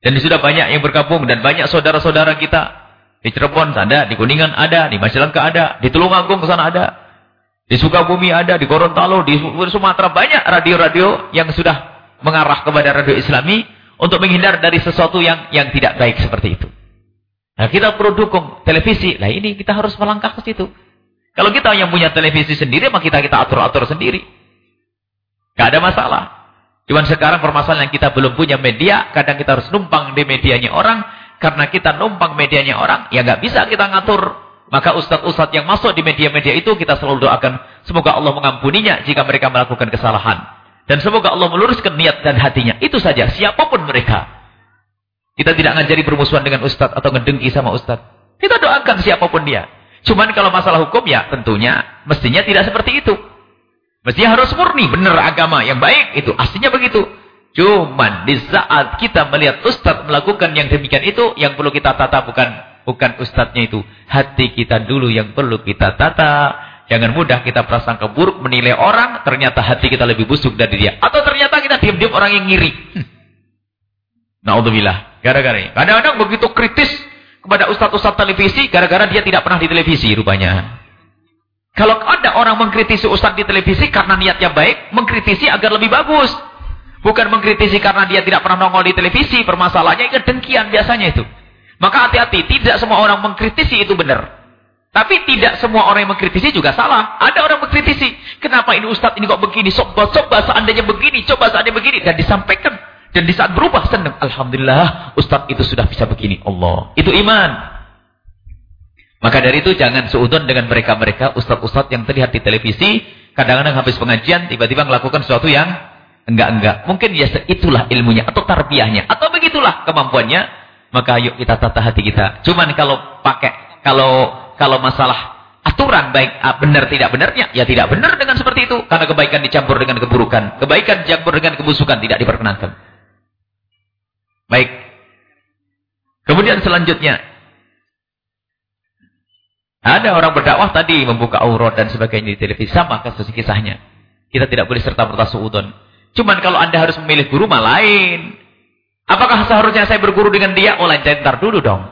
Dan sudah banyak yang bergabung. Dan banyak saudara-saudara kita di Cirebon ada, di Kuningan ada, di Majalengka ada, di Tulungagung sana ada. Di Sukabumi ada, di Gorontalo, di Sumatera banyak radio-radio yang sudah mengarah kepada radio Islami untuk menghindar dari sesuatu yang yang tidak baik seperti itu. Nah, kita perlu dukung televisi. Nah, ini kita harus melangkah ke situ. Kalau kita yang punya televisi sendiri, maka kita kita atur-atur sendiri. Gak ada masalah. Cuman sekarang permasalahan yang kita belum punya media, kadang kita harus numpang di medianya orang, karena kita numpang medianya orang, ya nggak bisa kita ngatur. Maka ustadz-ustadz yang masuk di media-media itu kita selalu doakan. Semoga Allah mengampuninya jika mereka melakukan kesalahan. Dan semoga Allah meluruskan niat dan hatinya. Itu saja, siapa pun mereka. Kita tidak ngajari bermusuhan dengan ustadz atau ngedengki sama ustadz. Kita doakan siapa pun dia. Cuman kalau masalah hukum ya tentunya mestinya tidak seperti itu. Mestinya harus murni, benar agama yang baik itu. Aslinya begitu. Cuman di saat kita melihat ustadz melakukan yang demikian itu, yang perlu kita tata bukan bukan ustadznya itu. Hati kita dulu yang perlu kita tata. Jangan mudah kita prasangka buruk menilai orang, ternyata hati kita lebih busuk dari dia. Atau ternyata kita diam-diam orang yang ngiri. (laughs) Naudzubillah. Gara-gara ini. Kadang-kadang begitu kritis kepada ustadz-ustadz televisi, gara-gara dia tidak pernah di televisi rupanya. Kalau ada orang mengkritisi ustadz di televisi karena niatnya baik, mengkritisi agar lebih bagus. Bukan mengkritisi karena dia tidak pernah nongol di televisi. Permasalahannya kedengkian biasanya itu. Maka hati-hati. Tidak semua orang mengkritisi itu benar. Tapi tidak semua orang yang mengkritisi juga salah. Ada orang mengkritisi. Kenapa ini Ustadz ini kok begini? Coba, coba seandainya begini. Coba seandainya begini. Dan disampaikan. Dan di saat berubah senang. Alhamdulillah Ustadz itu sudah bisa begini. Allah. Itu iman. Maka dari itu jangan seudon dengan mereka-mereka Ustadz-Ustadz yang terlihat di televisi. Kadang-kadang habis pengajian tiba-tiba melakukan sesuatu yang Enggak-enggak. Mungkin ya itulah ilmunya atau tarbiyahnya atau begitulah kemampuannya. Maka yuk kita tata hati kita. Cuman kalau pakai kalau kalau masalah aturan baik ah, benar tidak benarnya ya tidak benar dengan seperti itu karena kebaikan dicampur dengan keburukan. Kebaikan dicampur dengan kebusukan tidak diperkenankan. Baik. Kemudian selanjutnya. Ada orang berdakwah tadi membuka aurat dan sebagainya di televisi. Sama kasus kisahnya. Kita tidak boleh serta-merta suudon. Cuman kalau anda harus memilih guru mah lain. Apakah seharusnya saya berguru dengan dia? Oh lain ntar dulu dong.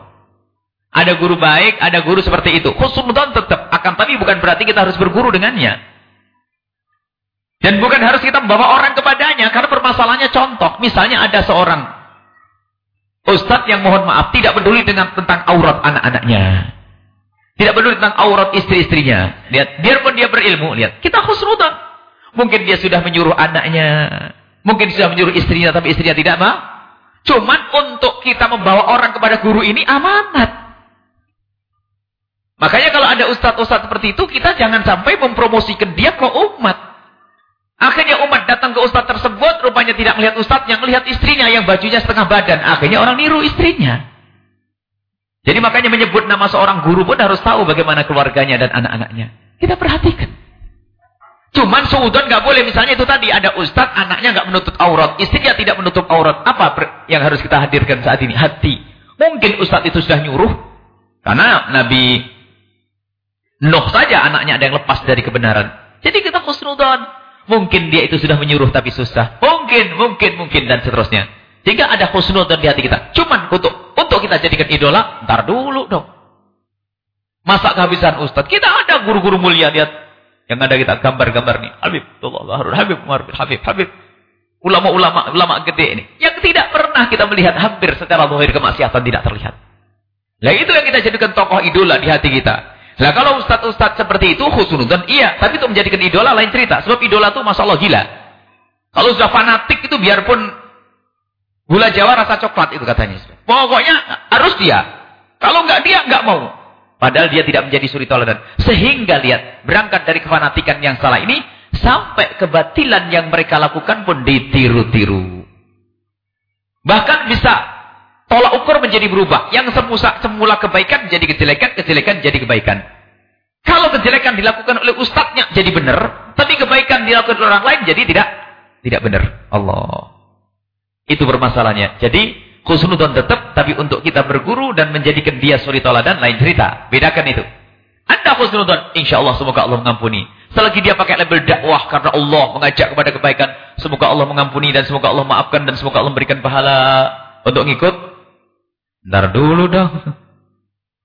Ada guru baik, ada guru seperti itu. Khusnudon tetap. Akan tapi bukan berarti kita harus berguru dengannya. Dan bukan harus kita membawa orang kepadanya. Karena permasalahannya contoh. Misalnya ada seorang Ustadz yang mohon maaf tidak peduli dengan tentang aurat anak-anaknya. Tidak peduli tentang aurat istri-istrinya. Lihat, biarpun dia berilmu, lihat. Kita khusnudan. Mungkin dia sudah menyuruh anaknya. Mungkin sudah menyuruh istrinya, tapi istrinya tidak mau. Cuman untuk kita membawa orang kepada guru ini amanat. Makanya kalau ada ustadz-ustadz seperti itu, kita jangan sampai mempromosikan dia ke umat. Akhirnya umat datang ke ustadz tersebut, rupanya tidak melihat ustadz yang melihat istrinya yang bajunya setengah badan. Akhirnya orang niru istrinya. Jadi makanya menyebut nama seorang guru pun harus tahu bagaimana keluarganya dan anak-anaknya. Kita perhatikan. Cuman seudon nggak boleh. Misalnya itu tadi ada ustadz, anaknya nggak menutup aurat, istrinya tidak menutup aurat. Apa yang harus kita hadirkan saat ini? Hati. Mungkin ustadz itu sudah nyuruh. Karena Nabi Nuh saja anaknya ada yang lepas dari kebenaran. Jadi kita khusnudon. Mungkin dia itu sudah menyuruh tapi susah. Mungkin, mungkin, mungkin dan seterusnya. Sehingga ada khusnudan di hati kita. Cuman untuk untuk kita jadikan idola, ntar dulu dong. Masa kehabisan ustaz? Kita ada guru-guru mulia lihat yang ada kita gambar-gambar nih. Habib, Allah, Habib, Habib, Habib, Habib. Ulama-ulama ulama gede ini. Yang tidak pernah kita melihat hampir secara zahir kemaksiatan tidak terlihat. Nah itu yang kita jadikan tokoh idola di hati kita. Nah kalau ustadz-ustadz seperti itu khusnudan iya, tapi itu menjadikan idola lain cerita. Sebab idola itu masya Allah gila. Kalau sudah fanatik itu biarpun gula Jawa rasa coklat itu katanya. Pokoknya harus dia. Kalau nggak dia nggak mau. Padahal dia tidak menjadi suri toladan. Sehingga lihat berangkat dari kefanatikan yang salah ini sampai kebatilan yang mereka lakukan pun ditiru-tiru. Bahkan bisa Tolak ukur menjadi berubah. Yang semula, semula kebaikan jadi kejelekan, kejelekan jadi kebaikan. Kalau kejelekan dilakukan oleh ustadznya jadi benar, tapi kebaikan dilakukan oleh orang lain jadi tidak tidak benar. Allah. Itu bermasalahnya. Jadi khusnudon tetap, tapi untuk kita berguru dan menjadikan dia suri toladan lain cerita. Bedakan itu. Anda khusnudon, insya Allah semoga Allah mengampuni. Selagi dia pakai label dakwah karena Allah mengajak kepada kebaikan, semoga Allah mengampuni dan semoga Allah maafkan dan semoga Allah memberikan pahala untuk ngikut Ntar dulu dong.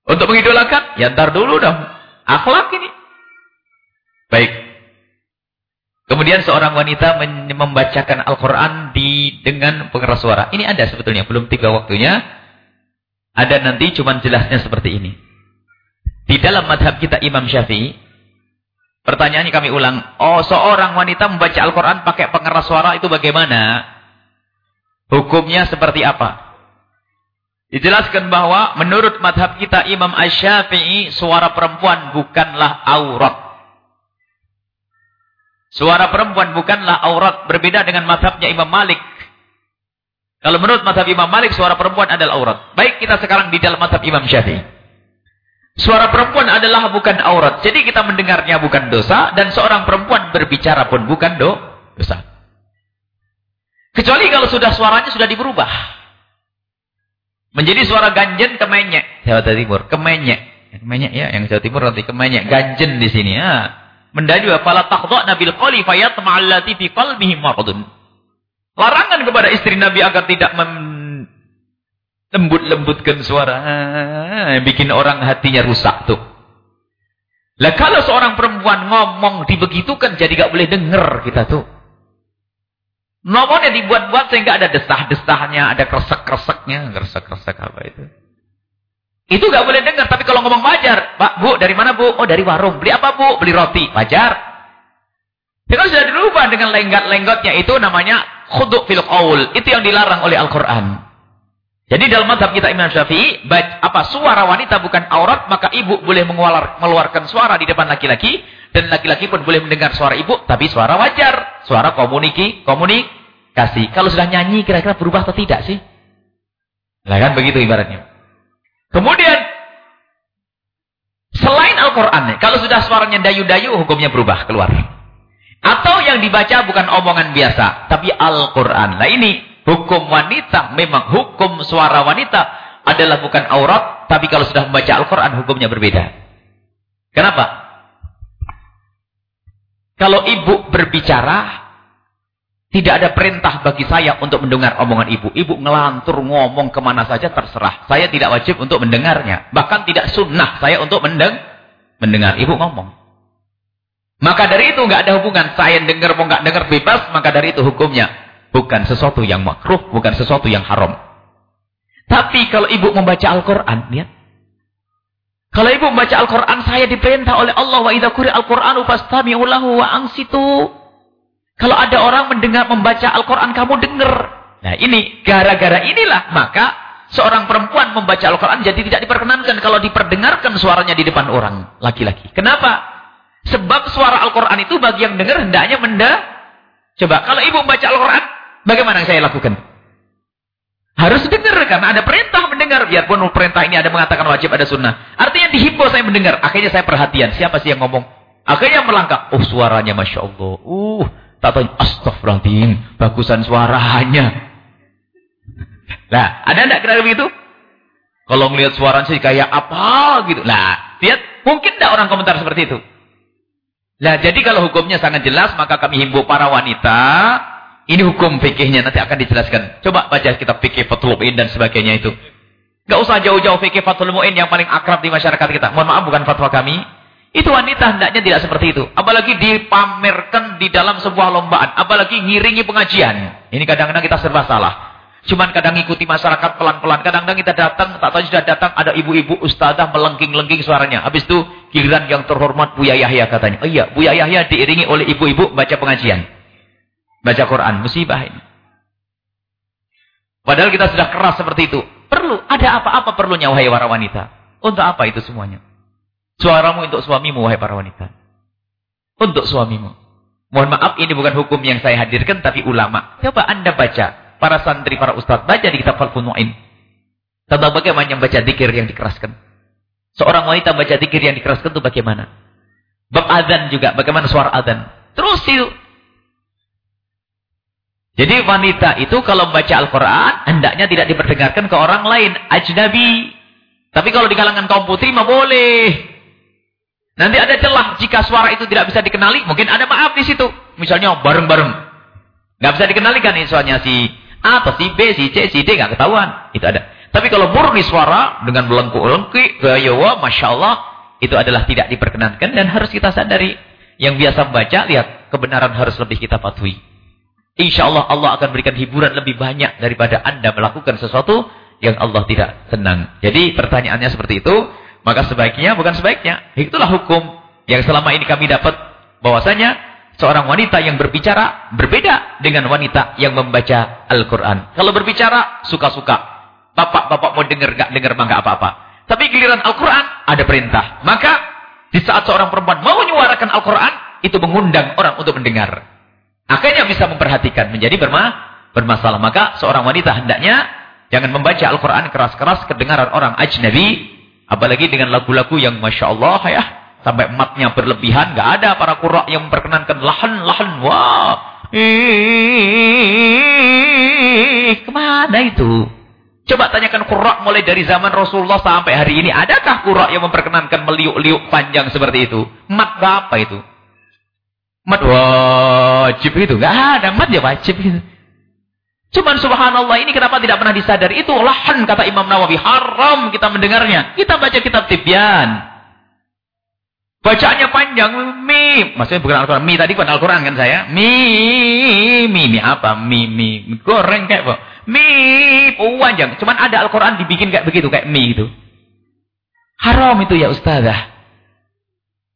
Untuk mengidolakan, ya ntar dulu dong. Akhlak ini. Baik. Kemudian seorang wanita membacakan Al-Quran di dengan pengeras suara. Ini ada sebetulnya, belum tiga waktunya. Ada nanti cuman jelasnya seperti ini. Di dalam madhab kita Imam Syafi'i, pertanyaannya kami ulang. Oh, seorang wanita membaca Al-Quran pakai pengeras suara itu bagaimana? Hukumnya seperti apa? Dijelaskan bahwa menurut madhab kita Imam Ash-Syafi'i suara perempuan bukanlah aurat. Suara perempuan bukanlah aurat. Berbeda dengan madhabnya Imam Malik. Kalau menurut madhab Imam Malik suara perempuan adalah aurat. Baik kita sekarang di dalam madhab Imam Syafi'i. Suara perempuan adalah bukan aurat. Jadi kita mendengarnya bukan dosa. Dan seorang perempuan berbicara pun bukan do, dosa. Kecuali kalau sudah suaranya sudah diberubah. Menjadi suara ganjen kemenyek. Jawa Timur, kemenyek. Kemenyek ya, yang Jawa Timur nanti kemenyek. Ganjen di sini. Ya. Mendaju fala taqdha'na bil qawli fayatma'allati fi qalbihi maradun. Larangan kepada istri Nabi agar tidak lembut-lembutkan suara. Bikin orang hatinya rusak tuh. Lah kalau seorang perempuan ngomong dibegitukan jadi gak boleh denger kita tuh. Nomornya dibuat-buat sehingga ada desah-desahnya, ada kresek-kreseknya. Kresek-kresek apa itu? Itu gak boleh dengar. Tapi kalau ngomong wajar. Pak, Bu, dari mana Bu? Oh, dari warung. Beli apa Bu? Beli roti. Wajar. Ya kan sudah dirubah dengan lenggot-lenggotnya. Itu namanya khuduk fil qaul. Itu yang dilarang oleh Al-Quran. Jadi dalam madhab kita Imam Syafi'i, apa suara wanita bukan aurat, maka ibu boleh mengeluarkan suara di depan laki-laki, dan laki-laki pun boleh mendengar suara ibu, tapi suara wajar. Suara komuniki, komunikasi. Kalau sudah nyanyi, kira-kira berubah atau tidak sih? Nah kan begitu ibaratnya. Kemudian, selain Al-Quran, kalau sudah suaranya dayu-dayu, hukumnya berubah, keluar. Atau yang dibaca bukan omongan biasa, tapi Al-Quran. Nah ini, hukum wanita memang hukum suara wanita adalah bukan aurat, tapi kalau sudah membaca Al-Quran hukumnya berbeda. Kenapa? Kalau ibu berbicara, tidak ada perintah bagi saya untuk mendengar omongan ibu. Ibu ngelantur ngomong ke mana saja terserah. Saya tidak wajib untuk mendengarnya. Bahkan tidak sunnah saya untuk mendeng mendengar ibu ngomong. Maka dari itu nggak ada hubungan saya dengar mau nggak dengar bebas. Maka dari itu hukumnya bukan sesuatu yang makruh, bukan sesuatu yang haram. Tapi kalau ibu membaca Al-Quran, lihat. Kalau ibu membaca Al-Quran, saya diperintah oleh Allah wa idza al-Qur'anu fastami'u lahu wa angsitu. Kalau ada orang mendengar membaca Al-Quran, kamu dengar. Nah ini, gara-gara inilah, maka seorang perempuan membaca Al-Quran jadi tidak diperkenankan kalau diperdengarkan suaranya di depan orang laki-laki. Kenapa? Sebab suara Al-Quran itu bagi yang dengar hendaknya menda. Coba, kalau ibu membaca Al-Quran, bagaimana saya lakukan? Harus dengar karena ada perintah mendengar. Biarpun perintah ini ada mengatakan wajib ada sunnah. Artinya dihimbau saya mendengar. Akhirnya saya perhatian. Siapa sih yang ngomong? Akhirnya melangkah. Oh suaranya Masya Allah. Uh, tak tahu. Astagfirullahaladzim. Bagusan suaranya. Nah, ada enggak kira begitu? Kalau melihat suaranya sih kayak apa gitu. Nah, lihat. Mungkin enggak orang komentar seperti itu. Nah, jadi kalau hukumnya sangat jelas, maka kami himbau para wanita ini hukum fikihnya nanti akan dijelaskan. Coba baca kitab fikih Fathul Mu'in dan sebagainya itu. Gak usah jauh-jauh fikih Fathul Mu'in yang paling akrab di masyarakat kita. Mohon maaf bukan fatwa kami. Itu wanita hendaknya tidak seperti itu. Apalagi dipamerkan di dalam sebuah lombaan. Apalagi ngiringi pengajian. Ini kadang-kadang kita serba salah. Cuman kadang ikuti masyarakat pelan-pelan. Kadang-kadang kita datang, tak tahu sudah datang, ada ibu-ibu ustazah melengking-lengking suaranya. Habis itu giliran yang terhormat Buya Yahya katanya. Oh iya, Buya Yahya diiringi oleh ibu-ibu baca pengajian baca Quran. Musibah ini. Padahal kita sudah keras seperti itu. Perlu. Ada apa-apa perlunya wahai para wanita. Untuk apa itu semuanya? Suaramu untuk suamimu wahai para wanita. Untuk suamimu. Mohon maaf ini bukan hukum yang saya hadirkan tapi ulama. Coba anda baca. Para santri, para ustadz. Baca di kitab Falfun Mu'in. Tentang bagaimana yang baca dikir yang dikeraskan. Seorang wanita baca dikir yang dikeraskan itu bagaimana? Bab adzan juga. Bagaimana suara adzan. Terus itu jadi wanita itu kalau membaca Al-Quran, hendaknya tidak diperdengarkan ke orang lain, ajnabi. Tapi kalau di kalangan kaum putri mah boleh. Nanti ada celah jika suara itu tidak bisa dikenali, mungkin ada maaf di situ. Misalnya bareng-bareng. Nggak bisa dikenali kan soalnya si A atau si B, si C, si D nggak ketahuan. Itu ada. Tapi kalau murni suara dengan melengkuk-lengkik, gaya Masya Allah, itu adalah tidak diperkenankan dan harus kita sadari. Yang biasa membaca, lihat, kebenaran harus lebih kita patuhi. Insya Allah Allah akan berikan hiburan lebih banyak daripada anda melakukan sesuatu yang Allah tidak senang. Jadi pertanyaannya seperti itu, maka sebaiknya bukan sebaiknya. Itulah hukum yang selama ini kami dapat bahwasanya seorang wanita yang berbicara berbeda dengan wanita yang membaca Al-Quran. Kalau berbicara suka-suka. Bapak-bapak mau dengar gak dengar mah apa-apa. Tapi giliran Al-Quran ada perintah. Maka di saat seorang perempuan mau menyuarakan Al-Quran, itu mengundang orang untuk mendengar. Akhirnya bisa memperhatikan menjadi berma bermasalah. Maka seorang wanita hendaknya jangan membaca Al-Quran keras-keras kedengaran orang ajnabi. Apalagi dengan lagu-lagu yang Masya Allah ya. Sampai matnya berlebihan. Gak ada para kurak yang memperkenankan lahan-lahan. Wah. Ke mana itu? Coba tanyakan kurak mulai dari zaman Rasulullah sampai hari ini. Adakah kurak yang memperkenankan meliuk-liuk panjang seperti itu? Mat apa itu? Mat wajib itu. Enggak ada mat ya wajib itu. Cuman subhanallah ini kenapa tidak pernah disadari. Itu lahan kata Imam Nawawi. Haram kita mendengarnya. Kita baca kitab tibyan. Bacaannya panjang. Mi. Maksudnya bukan Al-Quran. Mi tadi bukan Al-Quran kan saya. Mi. Mi. Mi apa? Mi. Mi. Goreng kayak apa? Mi. Panjang. Cuman ada Al-Quran dibikin kayak begitu. Kayak mi itu. Haram itu ya ustazah.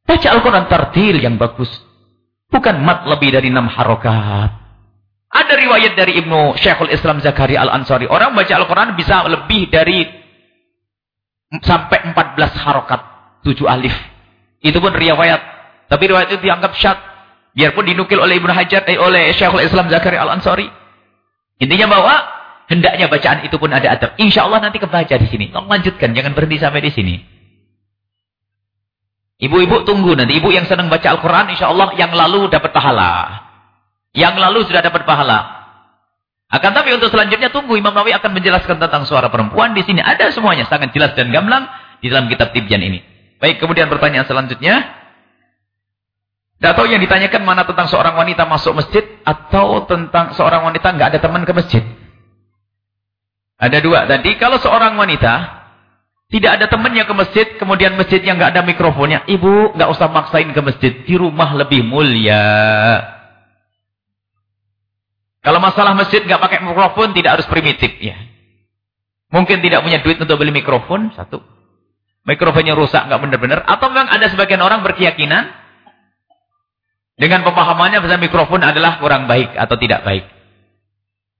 Baca Al-Quran tertil yang bagus. Bukan mat lebih dari enam harokat. Ada riwayat dari Ibnu Syekhul Islam Zakaria Al-Ansari. Orang baca Al-Quran bisa lebih dari sampai 14 harokat. 7 alif. Itu pun riwayat. Tapi riwayat itu dianggap syad. Biarpun dinukil oleh Ibnu Hajar, eh, oleh Syekhul Islam Zakaria Al-Ansari. Intinya bahwa hendaknya bacaan itu pun ada adab. Insya Allah nanti kebaca di sini. Tolong lanjutkan, jangan berhenti sampai di sini. Ibu-ibu tunggu nanti. Ibu yang senang baca Al-Quran, insya Allah yang lalu dapat pahala. Yang lalu sudah dapat pahala. Akan tapi untuk selanjutnya tunggu Imam Nawawi akan menjelaskan tentang suara perempuan di sini ada semuanya sangat jelas dan gamblang di dalam kitab Tibyan ini. Baik, kemudian pertanyaan selanjutnya. Tidak yang ditanyakan mana tentang seorang wanita masuk masjid atau tentang seorang wanita nggak ada teman ke masjid. Ada dua tadi. Kalau seorang wanita tidak ada temannya ke masjid, kemudian masjidnya nggak ada mikrofonnya, ibu nggak usah maksain ke masjid. Di rumah lebih mulia. Kalau masalah masjid nggak pakai mikrofon tidak harus primitif ya. Mungkin tidak punya duit untuk beli mikrofon satu. Mikrofonnya rusak nggak benar-benar atau memang ada sebagian orang berkeyakinan dengan pemahamannya bahwa mikrofon adalah kurang baik atau tidak baik.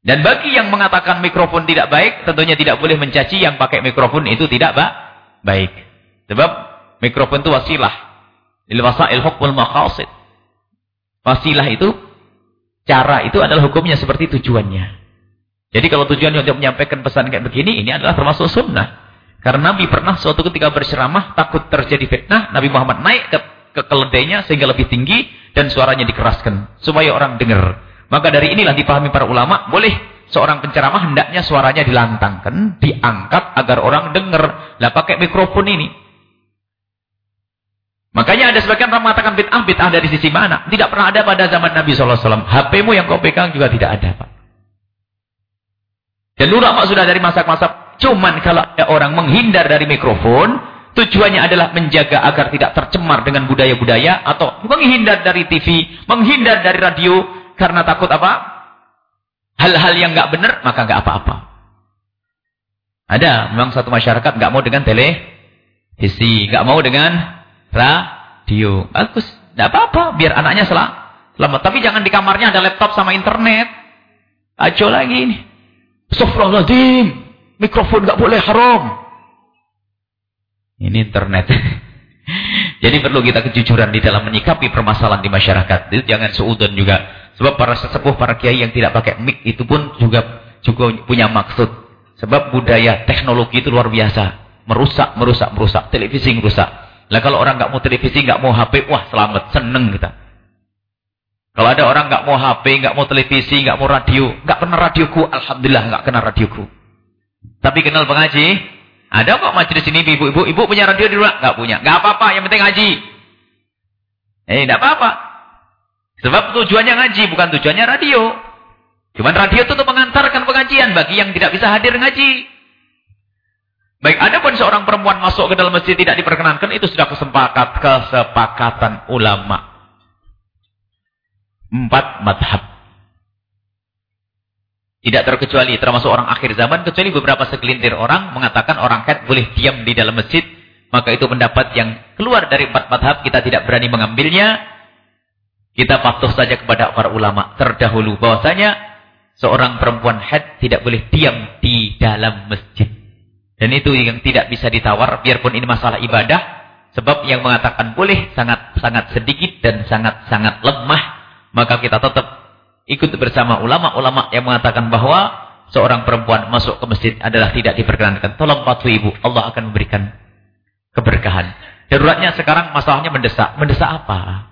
Dan bagi yang mengatakan mikrofon tidak baik, tentunya tidak boleh mencaci yang pakai mikrofon itu tidak baik. Sebab mikrofon itu wasilah. Lil wasail maqasid. Wasilah itu Cara itu adalah hukumnya seperti tujuannya. Jadi kalau tujuannya untuk menyampaikan pesan kayak begini, ini adalah termasuk sunnah. Karena Nabi pernah suatu ketika berceramah, takut terjadi fitnah, Nabi Muhammad naik ke, ke keledainya sehingga lebih tinggi, dan suaranya dikeraskan. Supaya orang dengar. Maka dari inilah dipahami para ulama, boleh seorang penceramah hendaknya suaranya dilantangkan, diangkat agar orang dengar. Lah pakai mikrofon ini. Makanya ada sebagian orang mengatakan bid'ah, bid'ah dari sisi mana? Tidak pernah ada pada zaman Nabi SAW. HP-mu yang kau pegang juga tidak ada, Pak. Dan ulama sudah dari masa-masa. Cuman kalau ada orang menghindar dari mikrofon, tujuannya adalah menjaga agar tidak tercemar dengan budaya-budaya, atau menghindar dari TV, menghindar dari radio, karena takut apa? Hal-hal yang nggak benar, maka nggak apa-apa. Ada, memang satu masyarakat nggak mau dengan televisi, nggak mau dengan radio. Bagus. Tidak apa-apa. Biar anaknya selamat. Tapi jangan di kamarnya ada laptop sama internet. Aco lagi ini. Astagfirullahaladzim. Mikrofon nggak boleh haram. Ini internet. (laughs) Jadi perlu kita kejujuran di dalam menyikapi permasalahan di masyarakat. Jangan seudon juga. Sebab para sesepuh, para kiai yang tidak pakai mic itu pun juga juga punya maksud. Sebab budaya teknologi itu luar biasa. Merusak, merusak, merusak. Televisi merusak. Lah kalau orang nggak mau televisi, nggak mau HP, wah selamat, seneng kita. Kalau ada orang nggak mau HP, nggak mau televisi, nggak mau radio, nggak kena radioku, alhamdulillah nggak kena radioku. Tapi kenal pengaji, ada kok majelis ini ibu-ibu, ibu punya radio di rumah? Nggak punya, nggak apa-apa, yang penting ngaji. Eh, nggak apa-apa. Sebab tujuannya ngaji, bukan tujuannya radio. Cuman radio itu untuk mengantarkan pengajian bagi yang tidak bisa hadir ngaji. Baik, ada pun seorang perempuan masuk ke dalam masjid tidak diperkenankan, itu sudah kesepakat, kesepakatan ulama. Empat madhab. Tidak terkecuali, termasuk orang akhir zaman, kecuali beberapa segelintir orang mengatakan orang haid boleh diam di dalam masjid, maka itu pendapat yang keluar dari empat madhab, kita tidak berani mengambilnya, kita patuh saja kepada para ulama terdahulu bahwasanya seorang perempuan haid tidak boleh diam di dalam masjid. Dan itu yang tidak bisa ditawar biarpun ini masalah ibadah. Sebab yang mengatakan boleh sangat-sangat sedikit dan sangat-sangat lemah. Maka kita tetap ikut bersama ulama-ulama yang mengatakan bahwa seorang perempuan masuk ke masjid adalah tidak diperkenankan. Tolong patuh ibu, Allah akan memberikan keberkahan. Daruratnya sekarang masalahnya mendesak. Mendesak apa?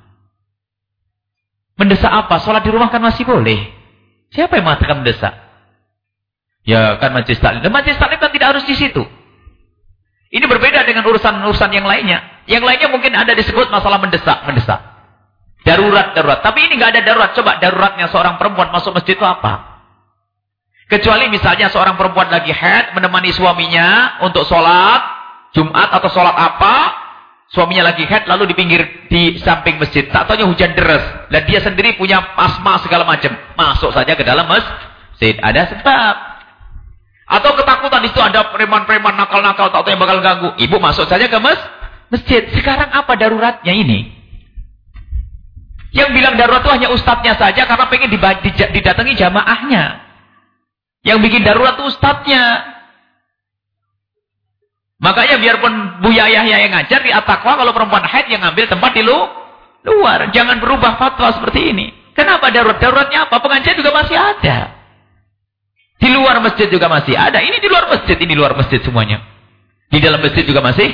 Mendesak apa? Sholat di rumah kan masih boleh. Siapa yang mengatakan mendesak? Ya kan majlis taklim. Dan majlis taklim kan tidak harus di situ. Ini berbeda dengan urusan-urusan yang lainnya. Yang lainnya mungkin ada disebut masalah mendesak, mendesak. Darurat, darurat. Tapi ini nggak ada darurat. Coba daruratnya seorang perempuan masuk masjid itu apa? Kecuali misalnya seorang perempuan lagi head menemani suaminya untuk sholat Jumat atau sholat apa, suaminya lagi head lalu di pinggir di samping masjid. Tak tahu hujan deras dan dia sendiri punya asma segala macam, masuk saja ke dalam masjid. Ada sebab. Atau ketakutan itu ada preman-preman nakal-nakal tak tahu yang bakal ganggu. Ibu masuk saja ke mas masjid. Sekarang apa daruratnya ini? Yang bilang darurat itu hanya ustadznya saja karena pengen didatangi jamaahnya. Yang bikin darurat itu ustadznya. Makanya biarpun Buya Yahya yang ngajar di Atakwa kalau perempuan haid yang ngambil tempat di lu, luar. Jangan berubah fatwa seperti ini. Kenapa darurat? Daruratnya apa? Pengajian juga masih ada. Di luar masjid juga masih ada. Ini di luar masjid, ini di luar masjid semuanya. Di dalam masjid juga masih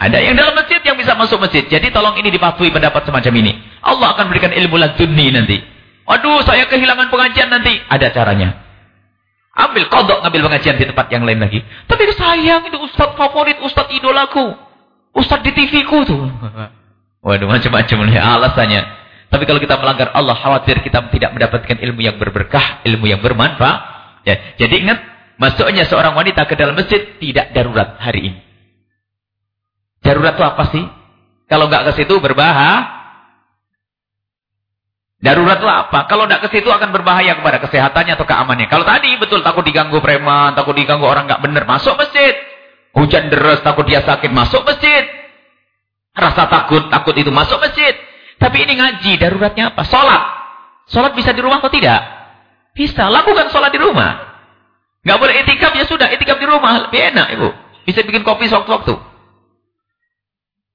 ada. Yang dalam masjid yang bisa masuk masjid. Jadi tolong ini dipatuhi pendapat semacam ini. Allah akan berikan ilmu ladunni nanti. Waduh, saya kehilangan pengajian nanti. Ada caranya. Ambil kodok, ngambil pengajian di tempat yang lain lagi. Tapi sayang, itu ustaz favorit, ustaz idolaku. Ustaz di TV ku tuh. (laughs) Waduh, macam-macam alasannya. Tapi kalau kita melanggar Allah, khawatir kita tidak mendapatkan ilmu yang berberkah, ilmu yang bermanfaat. Ya, jadi ingat, masuknya seorang wanita ke dalam masjid tidak darurat hari ini. Darurat itu apa sih? Kalau nggak ke situ berbahaya. Darurat itu apa? Kalau tidak ke situ akan berbahaya kepada kesehatannya atau keamanannya. Kalau tadi betul takut diganggu preman, takut diganggu orang nggak benar, masuk masjid. Hujan deras, takut dia sakit, masuk masjid. Rasa takut, takut itu masuk masjid. Tapi ini ngaji, daruratnya apa? Sholat. Sholat bisa di rumah atau tidak? Bisa. Lakukan sholat di rumah. Nggak boleh etikap, ya sudah. Etikap di rumah. Lebih enak, Ibu. Bisa bikin kopi sewaktu-waktu.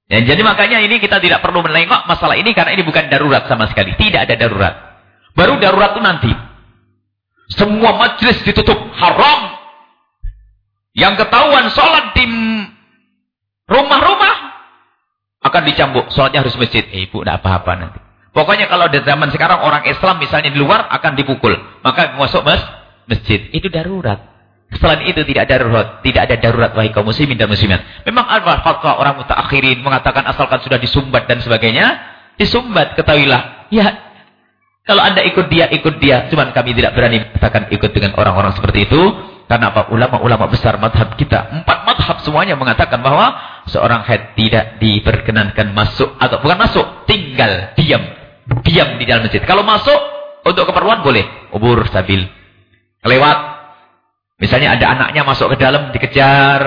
Ya, jadi makanya ini kita tidak perlu menengok masalah ini karena ini bukan darurat sama sekali. Tidak ada darurat. Baru darurat itu nanti. Semua majlis ditutup. Haram. Yang ketahuan sholat di rumah-rumah akan dicambuk. Sholatnya harus masjid. Eh, ibu, tidak apa-apa nanti. Pokoknya kalau di zaman sekarang orang Islam misalnya di luar akan dipukul. Maka masuk mas, masjid. Itu darurat. Selain itu tidak ada darurat, tidak ada darurat wahai kaum muslimin dan muslimat. Memang ada fatwa orang mutakhirin mengatakan asalkan sudah disumbat dan sebagainya, disumbat ketahuilah. Ya, kalau Anda ikut dia, ikut dia. Cuman kami tidak berani mengatakan ikut dengan orang-orang seperti itu. Karena apa? Ulama-ulama besar madhab kita. Empat madhab semuanya mengatakan bahwa seorang haid tidak diperkenankan masuk. Atau bukan masuk, tinggal, diam. Diam di dalam masjid. Kalau masuk, untuk keperluan boleh. Ubur, sabil. Lewat, Misalnya ada anaknya masuk ke dalam dikejar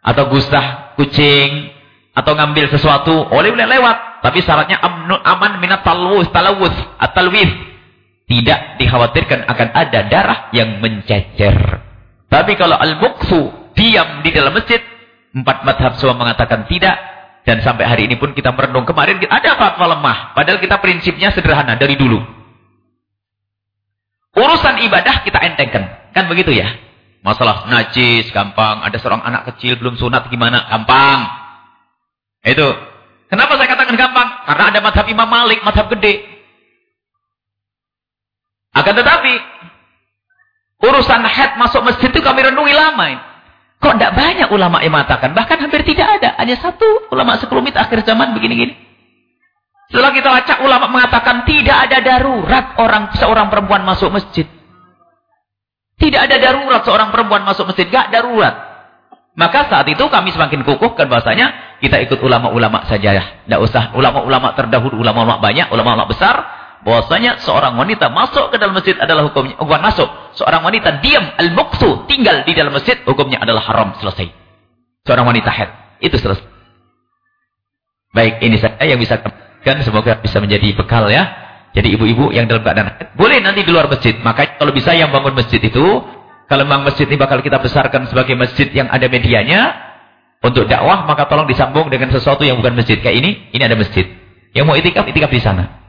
atau gustah kucing atau ngambil sesuatu, oleh boleh lewat, tapi syaratnya aman minat talwus, talawus, atalwis. Tidak dikhawatirkan akan ada darah yang mencecer. Tapi kalau al-muqsu diam di dalam masjid, empat madhab semua mengatakan tidak dan sampai hari ini pun kita merenung kemarin ada fatwa lemah, padahal kita prinsipnya sederhana dari dulu. Urusan ibadah kita entengkan, kan begitu ya? Masalah najis gampang, ada seorang anak kecil belum sunat gimana? Gampang. Itu. Kenapa saya katakan gampang? Karena ada madhab Imam Malik, madhab gede. Akan tetapi, urusan head masuk masjid itu kami renungi lama ini. Kok tidak banyak ulama yang mengatakan? Bahkan hampir tidak ada. Hanya satu ulama sekelumit akhir zaman begini-gini. Setelah kita lacak ulama mengatakan tidak ada darurat orang seorang perempuan masuk masjid. Tidak ada darurat seorang perempuan masuk masjid. Tidak darurat. Maka saat itu kami semakin kukuhkan bahasanya kita ikut ulama-ulama saja ya. Tidak usah ulama-ulama terdahulu, ulama-ulama banyak, ulama-ulama besar. Bahwasanya seorang wanita masuk ke dalam masjid adalah hukumnya. Bukan masuk. Seorang wanita diam, al-muqsu, tinggal di dalam masjid. Hukumnya adalah haram. Selesai. Seorang wanita head. Itu selesai. Baik, ini saya yang bisa katakan. Semoga bisa menjadi bekal ya. Jadi ibu-ibu yang dalam keadaan haid, boleh nanti di luar masjid. Makanya kalau bisa yang bangun masjid itu, kalau memang masjid ini bakal kita besarkan sebagai masjid yang ada medianya, untuk dakwah, maka tolong disambung dengan sesuatu yang bukan masjid. Kayak ini, ini ada masjid. Yang mau itikaf, itikaf di sana.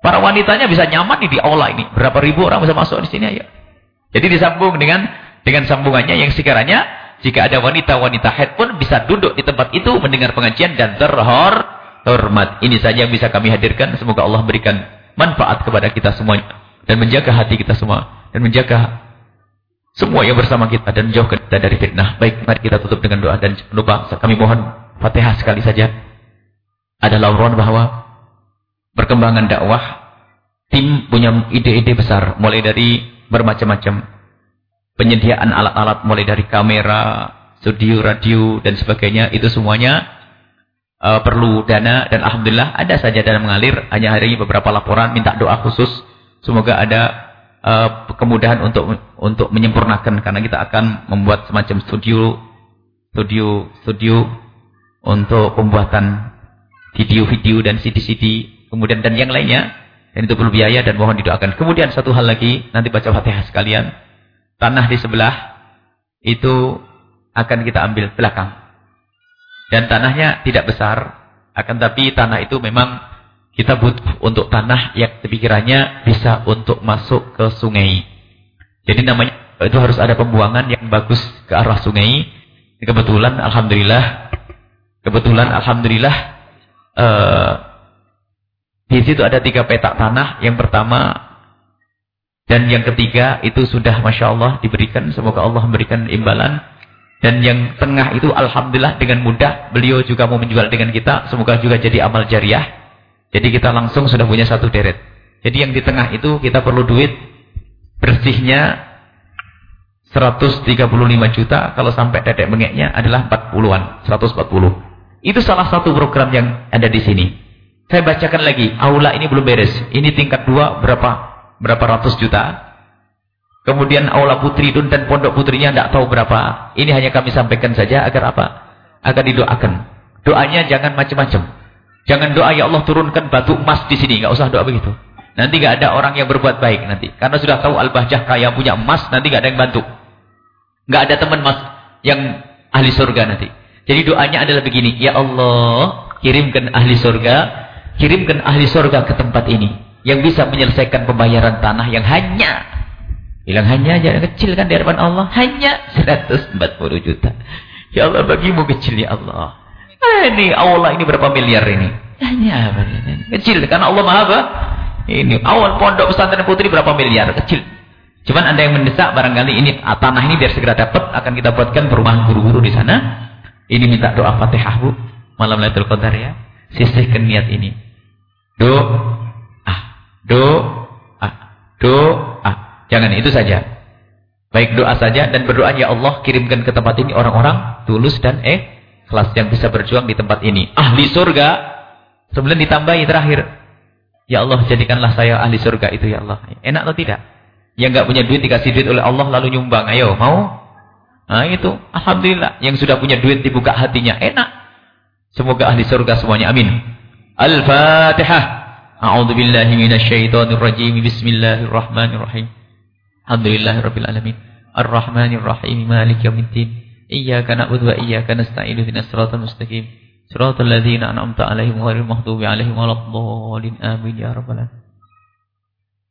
Para wanitanya bisa nyaman nih di aula ini. Berapa ribu orang bisa masuk di sini ayo. Jadi disambung dengan dengan sambungannya yang sekiranya jika ada wanita-wanita haid pun bisa duduk di tempat itu mendengar pengajian dan terhormat. Ini saja yang bisa kami hadirkan. Semoga Allah berikan manfaat kepada kita semuanya dan menjaga hati kita semua dan menjaga semua yang bersama kita dan menjauhkan kita dari fitnah. Baik, mari kita tutup dengan doa dan lupa kami mohon Fatihah sekali saja. Ada lauran bahwa perkembangan dakwah tim punya ide-ide besar mulai dari bermacam-macam penyediaan alat-alat mulai dari kamera, studio, radio dan sebagainya itu semuanya uh, perlu dana dan alhamdulillah ada saja dana mengalir. Hanya hari ini beberapa laporan minta doa khusus. Semoga ada uh, kemudahan untuk untuk menyempurnakan karena kita akan membuat semacam studio studio studio untuk pembuatan video-video dan CD-CD kemudian dan yang lainnya dan itu perlu biaya dan mohon didoakan. Kemudian satu hal lagi nanti baca Fatihah sekalian. Tanah di sebelah itu akan kita ambil belakang. Dan tanahnya tidak besar. Akan tapi tanah itu memang kita butuh untuk tanah yang pikirannya bisa untuk masuk ke sungai. Jadi namanya itu harus ada pembuangan yang bagus ke arah sungai. Kebetulan Alhamdulillah. Kebetulan Alhamdulillah. Uh, di situ ada tiga petak tanah. Yang pertama Dan yang ketiga itu sudah Masya Allah diberikan. Semoga Allah memberikan imbalan. Dan yang tengah itu Alhamdulillah dengan mudah. Beliau juga mau menjual dengan kita. Semoga juga jadi amal jariah. Jadi kita langsung sudah punya satu deret. Jadi yang di tengah itu kita perlu duit. Bersihnya 135 juta. Kalau sampai dedek bengeknya adalah 40-an. 140. Itu salah satu program yang ada di sini. Saya bacakan lagi. Aula ini belum beres. Ini tingkat dua berapa berapa ratus juta. Kemudian aula putri itu dan pondok putrinya tidak tahu berapa. Ini hanya kami sampaikan saja agar apa? Agar didoakan. Doanya jangan macam-macam. Jangan doa ya Allah turunkan batu emas di sini. Enggak usah doa begitu. Nanti enggak ada orang yang berbuat baik nanti. Karena sudah tahu Al-Bahjah kaya punya emas, nanti enggak ada yang bantu. Enggak ada teman mas yang ahli surga nanti. Jadi doanya adalah begini, ya Allah, kirimkan ahli surga, kirimkan ahli surga ke tempat ini yang bisa menyelesaikan pembayaran tanah yang hanya bilang hanya aja kecil kan di hadapan Allah hanya 140 juta. Ya Allah bagimu kecil ya Allah. Eh, ini Allah ini berapa miliar ini? Hanya apa ini? Kecil karena Allah maha apa? Ini awal pondok pesantren putri berapa miliar? Kecil. Cuman anda yang mendesak barangkali ini ah, tanah ini biar segera dapat akan kita buatkan perumahan guru-guru di sana. Ini minta doa fatihah bu malam Lailatul Qadar ya. Sisihkan niat ini doa doa, doa. Jangan itu saja. Baik doa saja dan berdoa ya Allah kirimkan ke tempat ini orang-orang tulus dan eh kelas yang bisa berjuang di tempat ini. Ahli surga. Sebelum ditambahi terakhir. Ya Allah jadikanlah saya ahli surga itu ya Allah. Enak atau tidak? Yang nggak punya duit dikasih duit oleh Allah lalu nyumbang. Ayo mau? Nah itu. Alhamdulillah. Yang sudah punya duit dibuka hatinya. Enak. Semoga ahli surga semuanya. Amin. Al-Fatihah. A'udzu billahi minasyaitonir rajim. Bismillahirrahmanirrahim. Alhamdulillahirabbil alamin. Arrahmanir rahim. Maliki yaumiddin. Iyyaka na'budu wa iyyaka nasta'in. Ihdinas siratal mustaqim. Siratal ladzina an'amta 'alaihim ghairil maghdubi 'alaihim waladdallin. Amin ya rabbal alamin.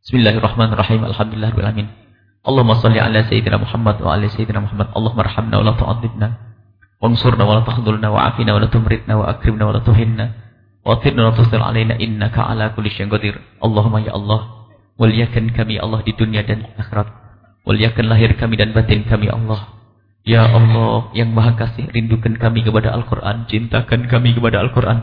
Bismillahirrahmanirrahim. Alhamdulillahirabbil alamin. Allahumma shalli ala sayyidina Muhammad wa ala sayyidina Muhammad. Allahumma arhamna wa la tu'adzibna. Wansurna wa la takhdhulna wa afina wa la tumritna wa akrimna wa la tuhinna. Wathirna wa tusir alaina innaka ala kulli syai'in qadir. Allahumma ya Allah, waliyakan kami Allah di dunia dan akhirat. Waliyakan lahir kami dan batin kami Allah. Ya Allah yang maha kasih rindukan kami kepada Al-Quran Cintakan kami kepada Al-Quran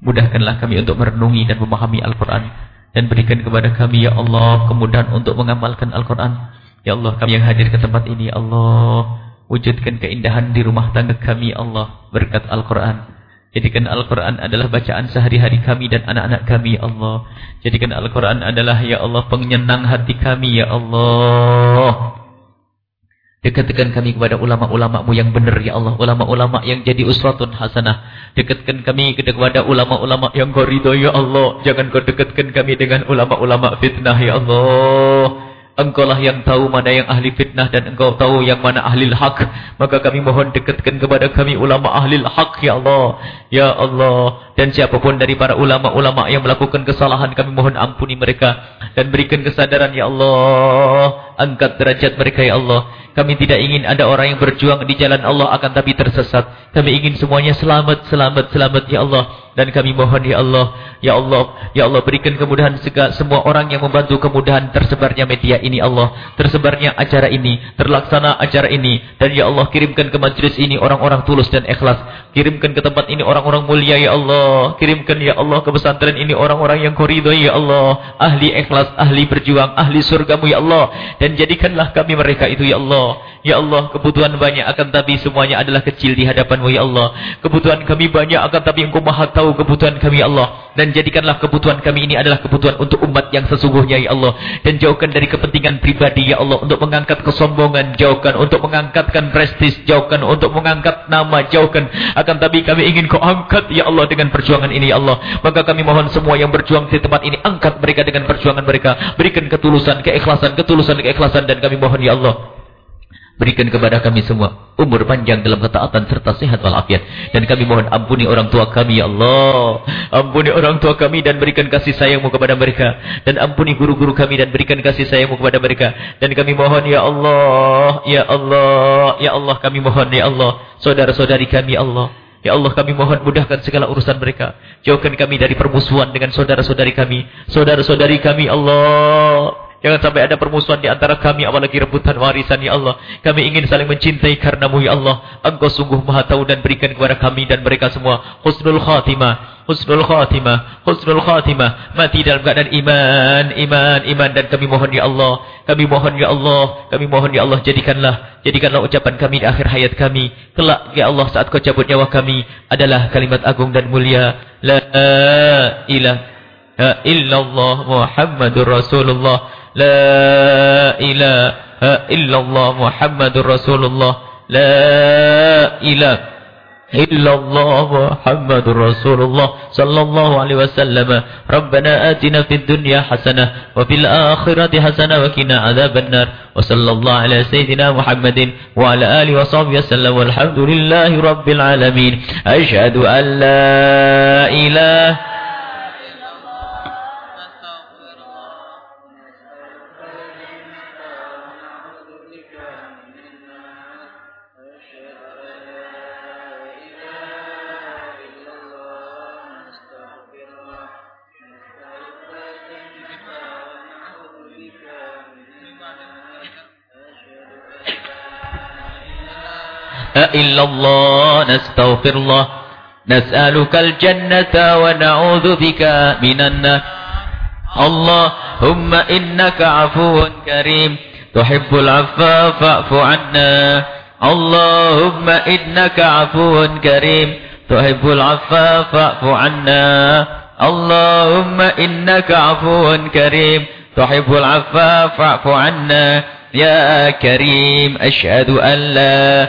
Mudahkanlah kami untuk merenungi dan memahami Al-Quran Dan berikan kepada kami Ya Allah kemudahan untuk mengamalkan Al-Quran Ya Allah kami yang hadir ke tempat ini Ya Allah Wujudkan keindahan di rumah tangga kami Ya Allah Berkat Al-Quran Jadikan Al-Quran adalah bacaan sehari-hari kami dan anak-anak kami, ya Allah. Jadikan Al-Quran adalah, ya Allah, penyenang hati kami, ya Allah. Dekatkan kami kepada ulama-ulamamu yang benar, ya Allah. Ulama-ulama yang jadi usratun hasanah. Dekatkan kami kepada ulama-ulama yang kau ya Allah. Jangan kau dekatkan kami dengan ulama-ulama fitnah, ya Allah. Engkau lah yang tahu mana yang ahli fitnah dan engkau tahu yang mana ahli hak. Maka kami mohon dekatkan kepada kami ulama ahli hak ya Allah. Ya Allah. Dan siapapun dari para ulama-ulama yang melakukan kesalahan kami mohon ampuni mereka. Dan berikan kesadaran ya Allah. Angkat derajat mereka ya Allah. Kami tidak ingin ada orang yang berjuang di jalan Allah akan tapi tersesat. Kami ingin semuanya selamat, selamat, selamat ya Allah. Dan kami mohon ya Allah, ya Allah, ya Allah berikan kemudahan segala semua orang yang membantu kemudahan tersebarnya media ini Allah, tersebarnya acara ini, terlaksana acara ini dan ya Allah kirimkan ke majlis ini orang-orang tulus dan ikhlas. Kirimkan ke tempat ini orang-orang mulia ya Allah. Kirimkan ya Allah ke pesantren ini orang-orang yang kau ya Allah, ahli ikhlas, ahli berjuang, ahli surgamu ya Allah dan jadikanlah kami mereka itu ya Allah. Ya Allah, kebutuhan banyak akan tapi semuanya adalah kecil di hadapanmu ya Allah. Kebutuhan kami banyak akan tapi Engkau Maha tahu kebutuhan kami ya Allah. Dan jadikanlah kebutuhan kami ini adalah kebutuhan untuk umat yang sesungguhnya ya Allah. Dan jauhkan dari kepentingan pribadi ya Allah untuk mengangkat kesombongan, jauhkan untuk mengangkatkan prestis, jauhkan untuk mengangkat nama, jauhkan akan tapi kami ingin Kau angkat ya Allah dengan perjuangan ini ya Allah. Maka kami mohon semua yang berjuang di tempat ini angkat mereka dengan perjuangan mereka. Berikan ketulusan, keikhlasan, ketulusan, keikhlasan dan kami mohon ya Allah Berikan kepada kami semua umur panjang dalam ketaatan serta sehat walafiat. Dan kami mohon ampuni orang tua kami ya Allah. Ampuni orang tua kami dan berikan kasih sayangmu kepada mereka. Dan ampuni guru-guru kami dan berikan kasih sayangmu kepada mereka. Dan kami mohon ya Allah. Ya Allah. Ya Allah kami mohon ya Allah. Saudara-saudari kami ya Allah. Ya Allah kami mohon mudahkan segala urusan mereka. Jauhkan kami dari permusuhan dengan saudara-saudari kami. Saudara-saudari kami Allah. Jangan sampai ada permusuhan di antara kami apalagi rebutan warisan ya Allah. Kami ingin saling mencintai karenamu ya Allah. Engkau sungguh maha tahu dan berikan kepada kami dan mereka semua husnul khatimah. Husnul khatimah, husnul khatimah. Mati dalam keadaan iman, iman, iman dan kami mohon ya Allah, kami mohon ya Allah, kami mohon ya Allah jadikanlah, jadikanlah ucapan kami di akhir hayat kami kelak ya Allah saat kau cabut nyawa kami adalah kalimat agung dan mulia la ilaha illallah Muhammadur Rasulullah. لا إله إلا الله محمد رسول الله. لا إله إلا الله محمد رسول الله. صلى الله عليه وسلم. ربنا آتنا في الدنيا حسنة وفي الآخرة حسنة وكنا عذاب النار. وصلى الله على سيدنا محمد وعلى آله وصحبه وسلم. والحمد لله رب العالمين. أشهد أن لا إله إلا الله نستغفر الله نسألك الجنة ونعوذ بك من النار اللهم إنك عفو كريم تحب العفو فاعف عنا اللهم إنك عفو كريم تحب العفو فاعف عنا اللهم إنك عفو كريم تحب العفو فاعف عنا يا كريم أشهد أن لا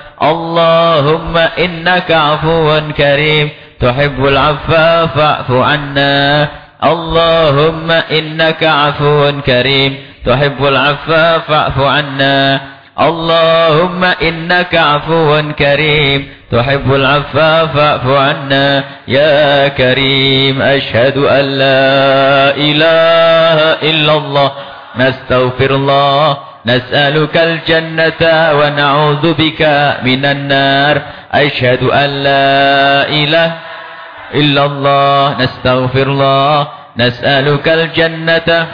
اللهم إنك عفو كريم. تحب العفو فاعف عنا. اللهم إنك عفو كريم. تحب العفو فاعف عنا. اللهم إنك عفو كريم. تحب العفو فاعف عنا. يا كريم أشهد أن لا إله إلا الله. نستغفر الله. نسألك الجنة ونعوذ بك من النار. أشهد أن لا إله إلا الله. نستغفر الله. نسألك الجنة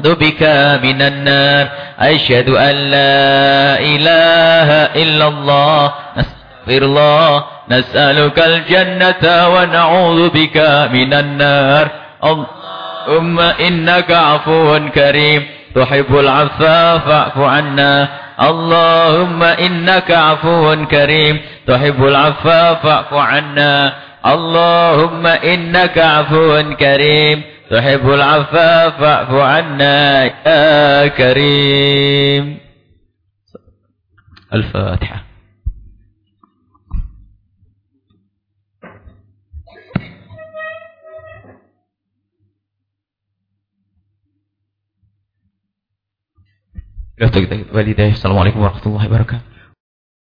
بك من النار. أشهد أن لا إله إلا الله. نستغفر الله. نسألك الجنة ونعوذ بك من النار. اللهم إنك عفو كريم. تحب العفو فاعف عنا. اللهم إنك عفو كريم. تحب العفو فاعف عنا. اللهم إنك عفو كريم. تحب العفو فاعف عنا يا كريم. الفاتحة. Assalamualaikum warahmatullahi wabarakatuh.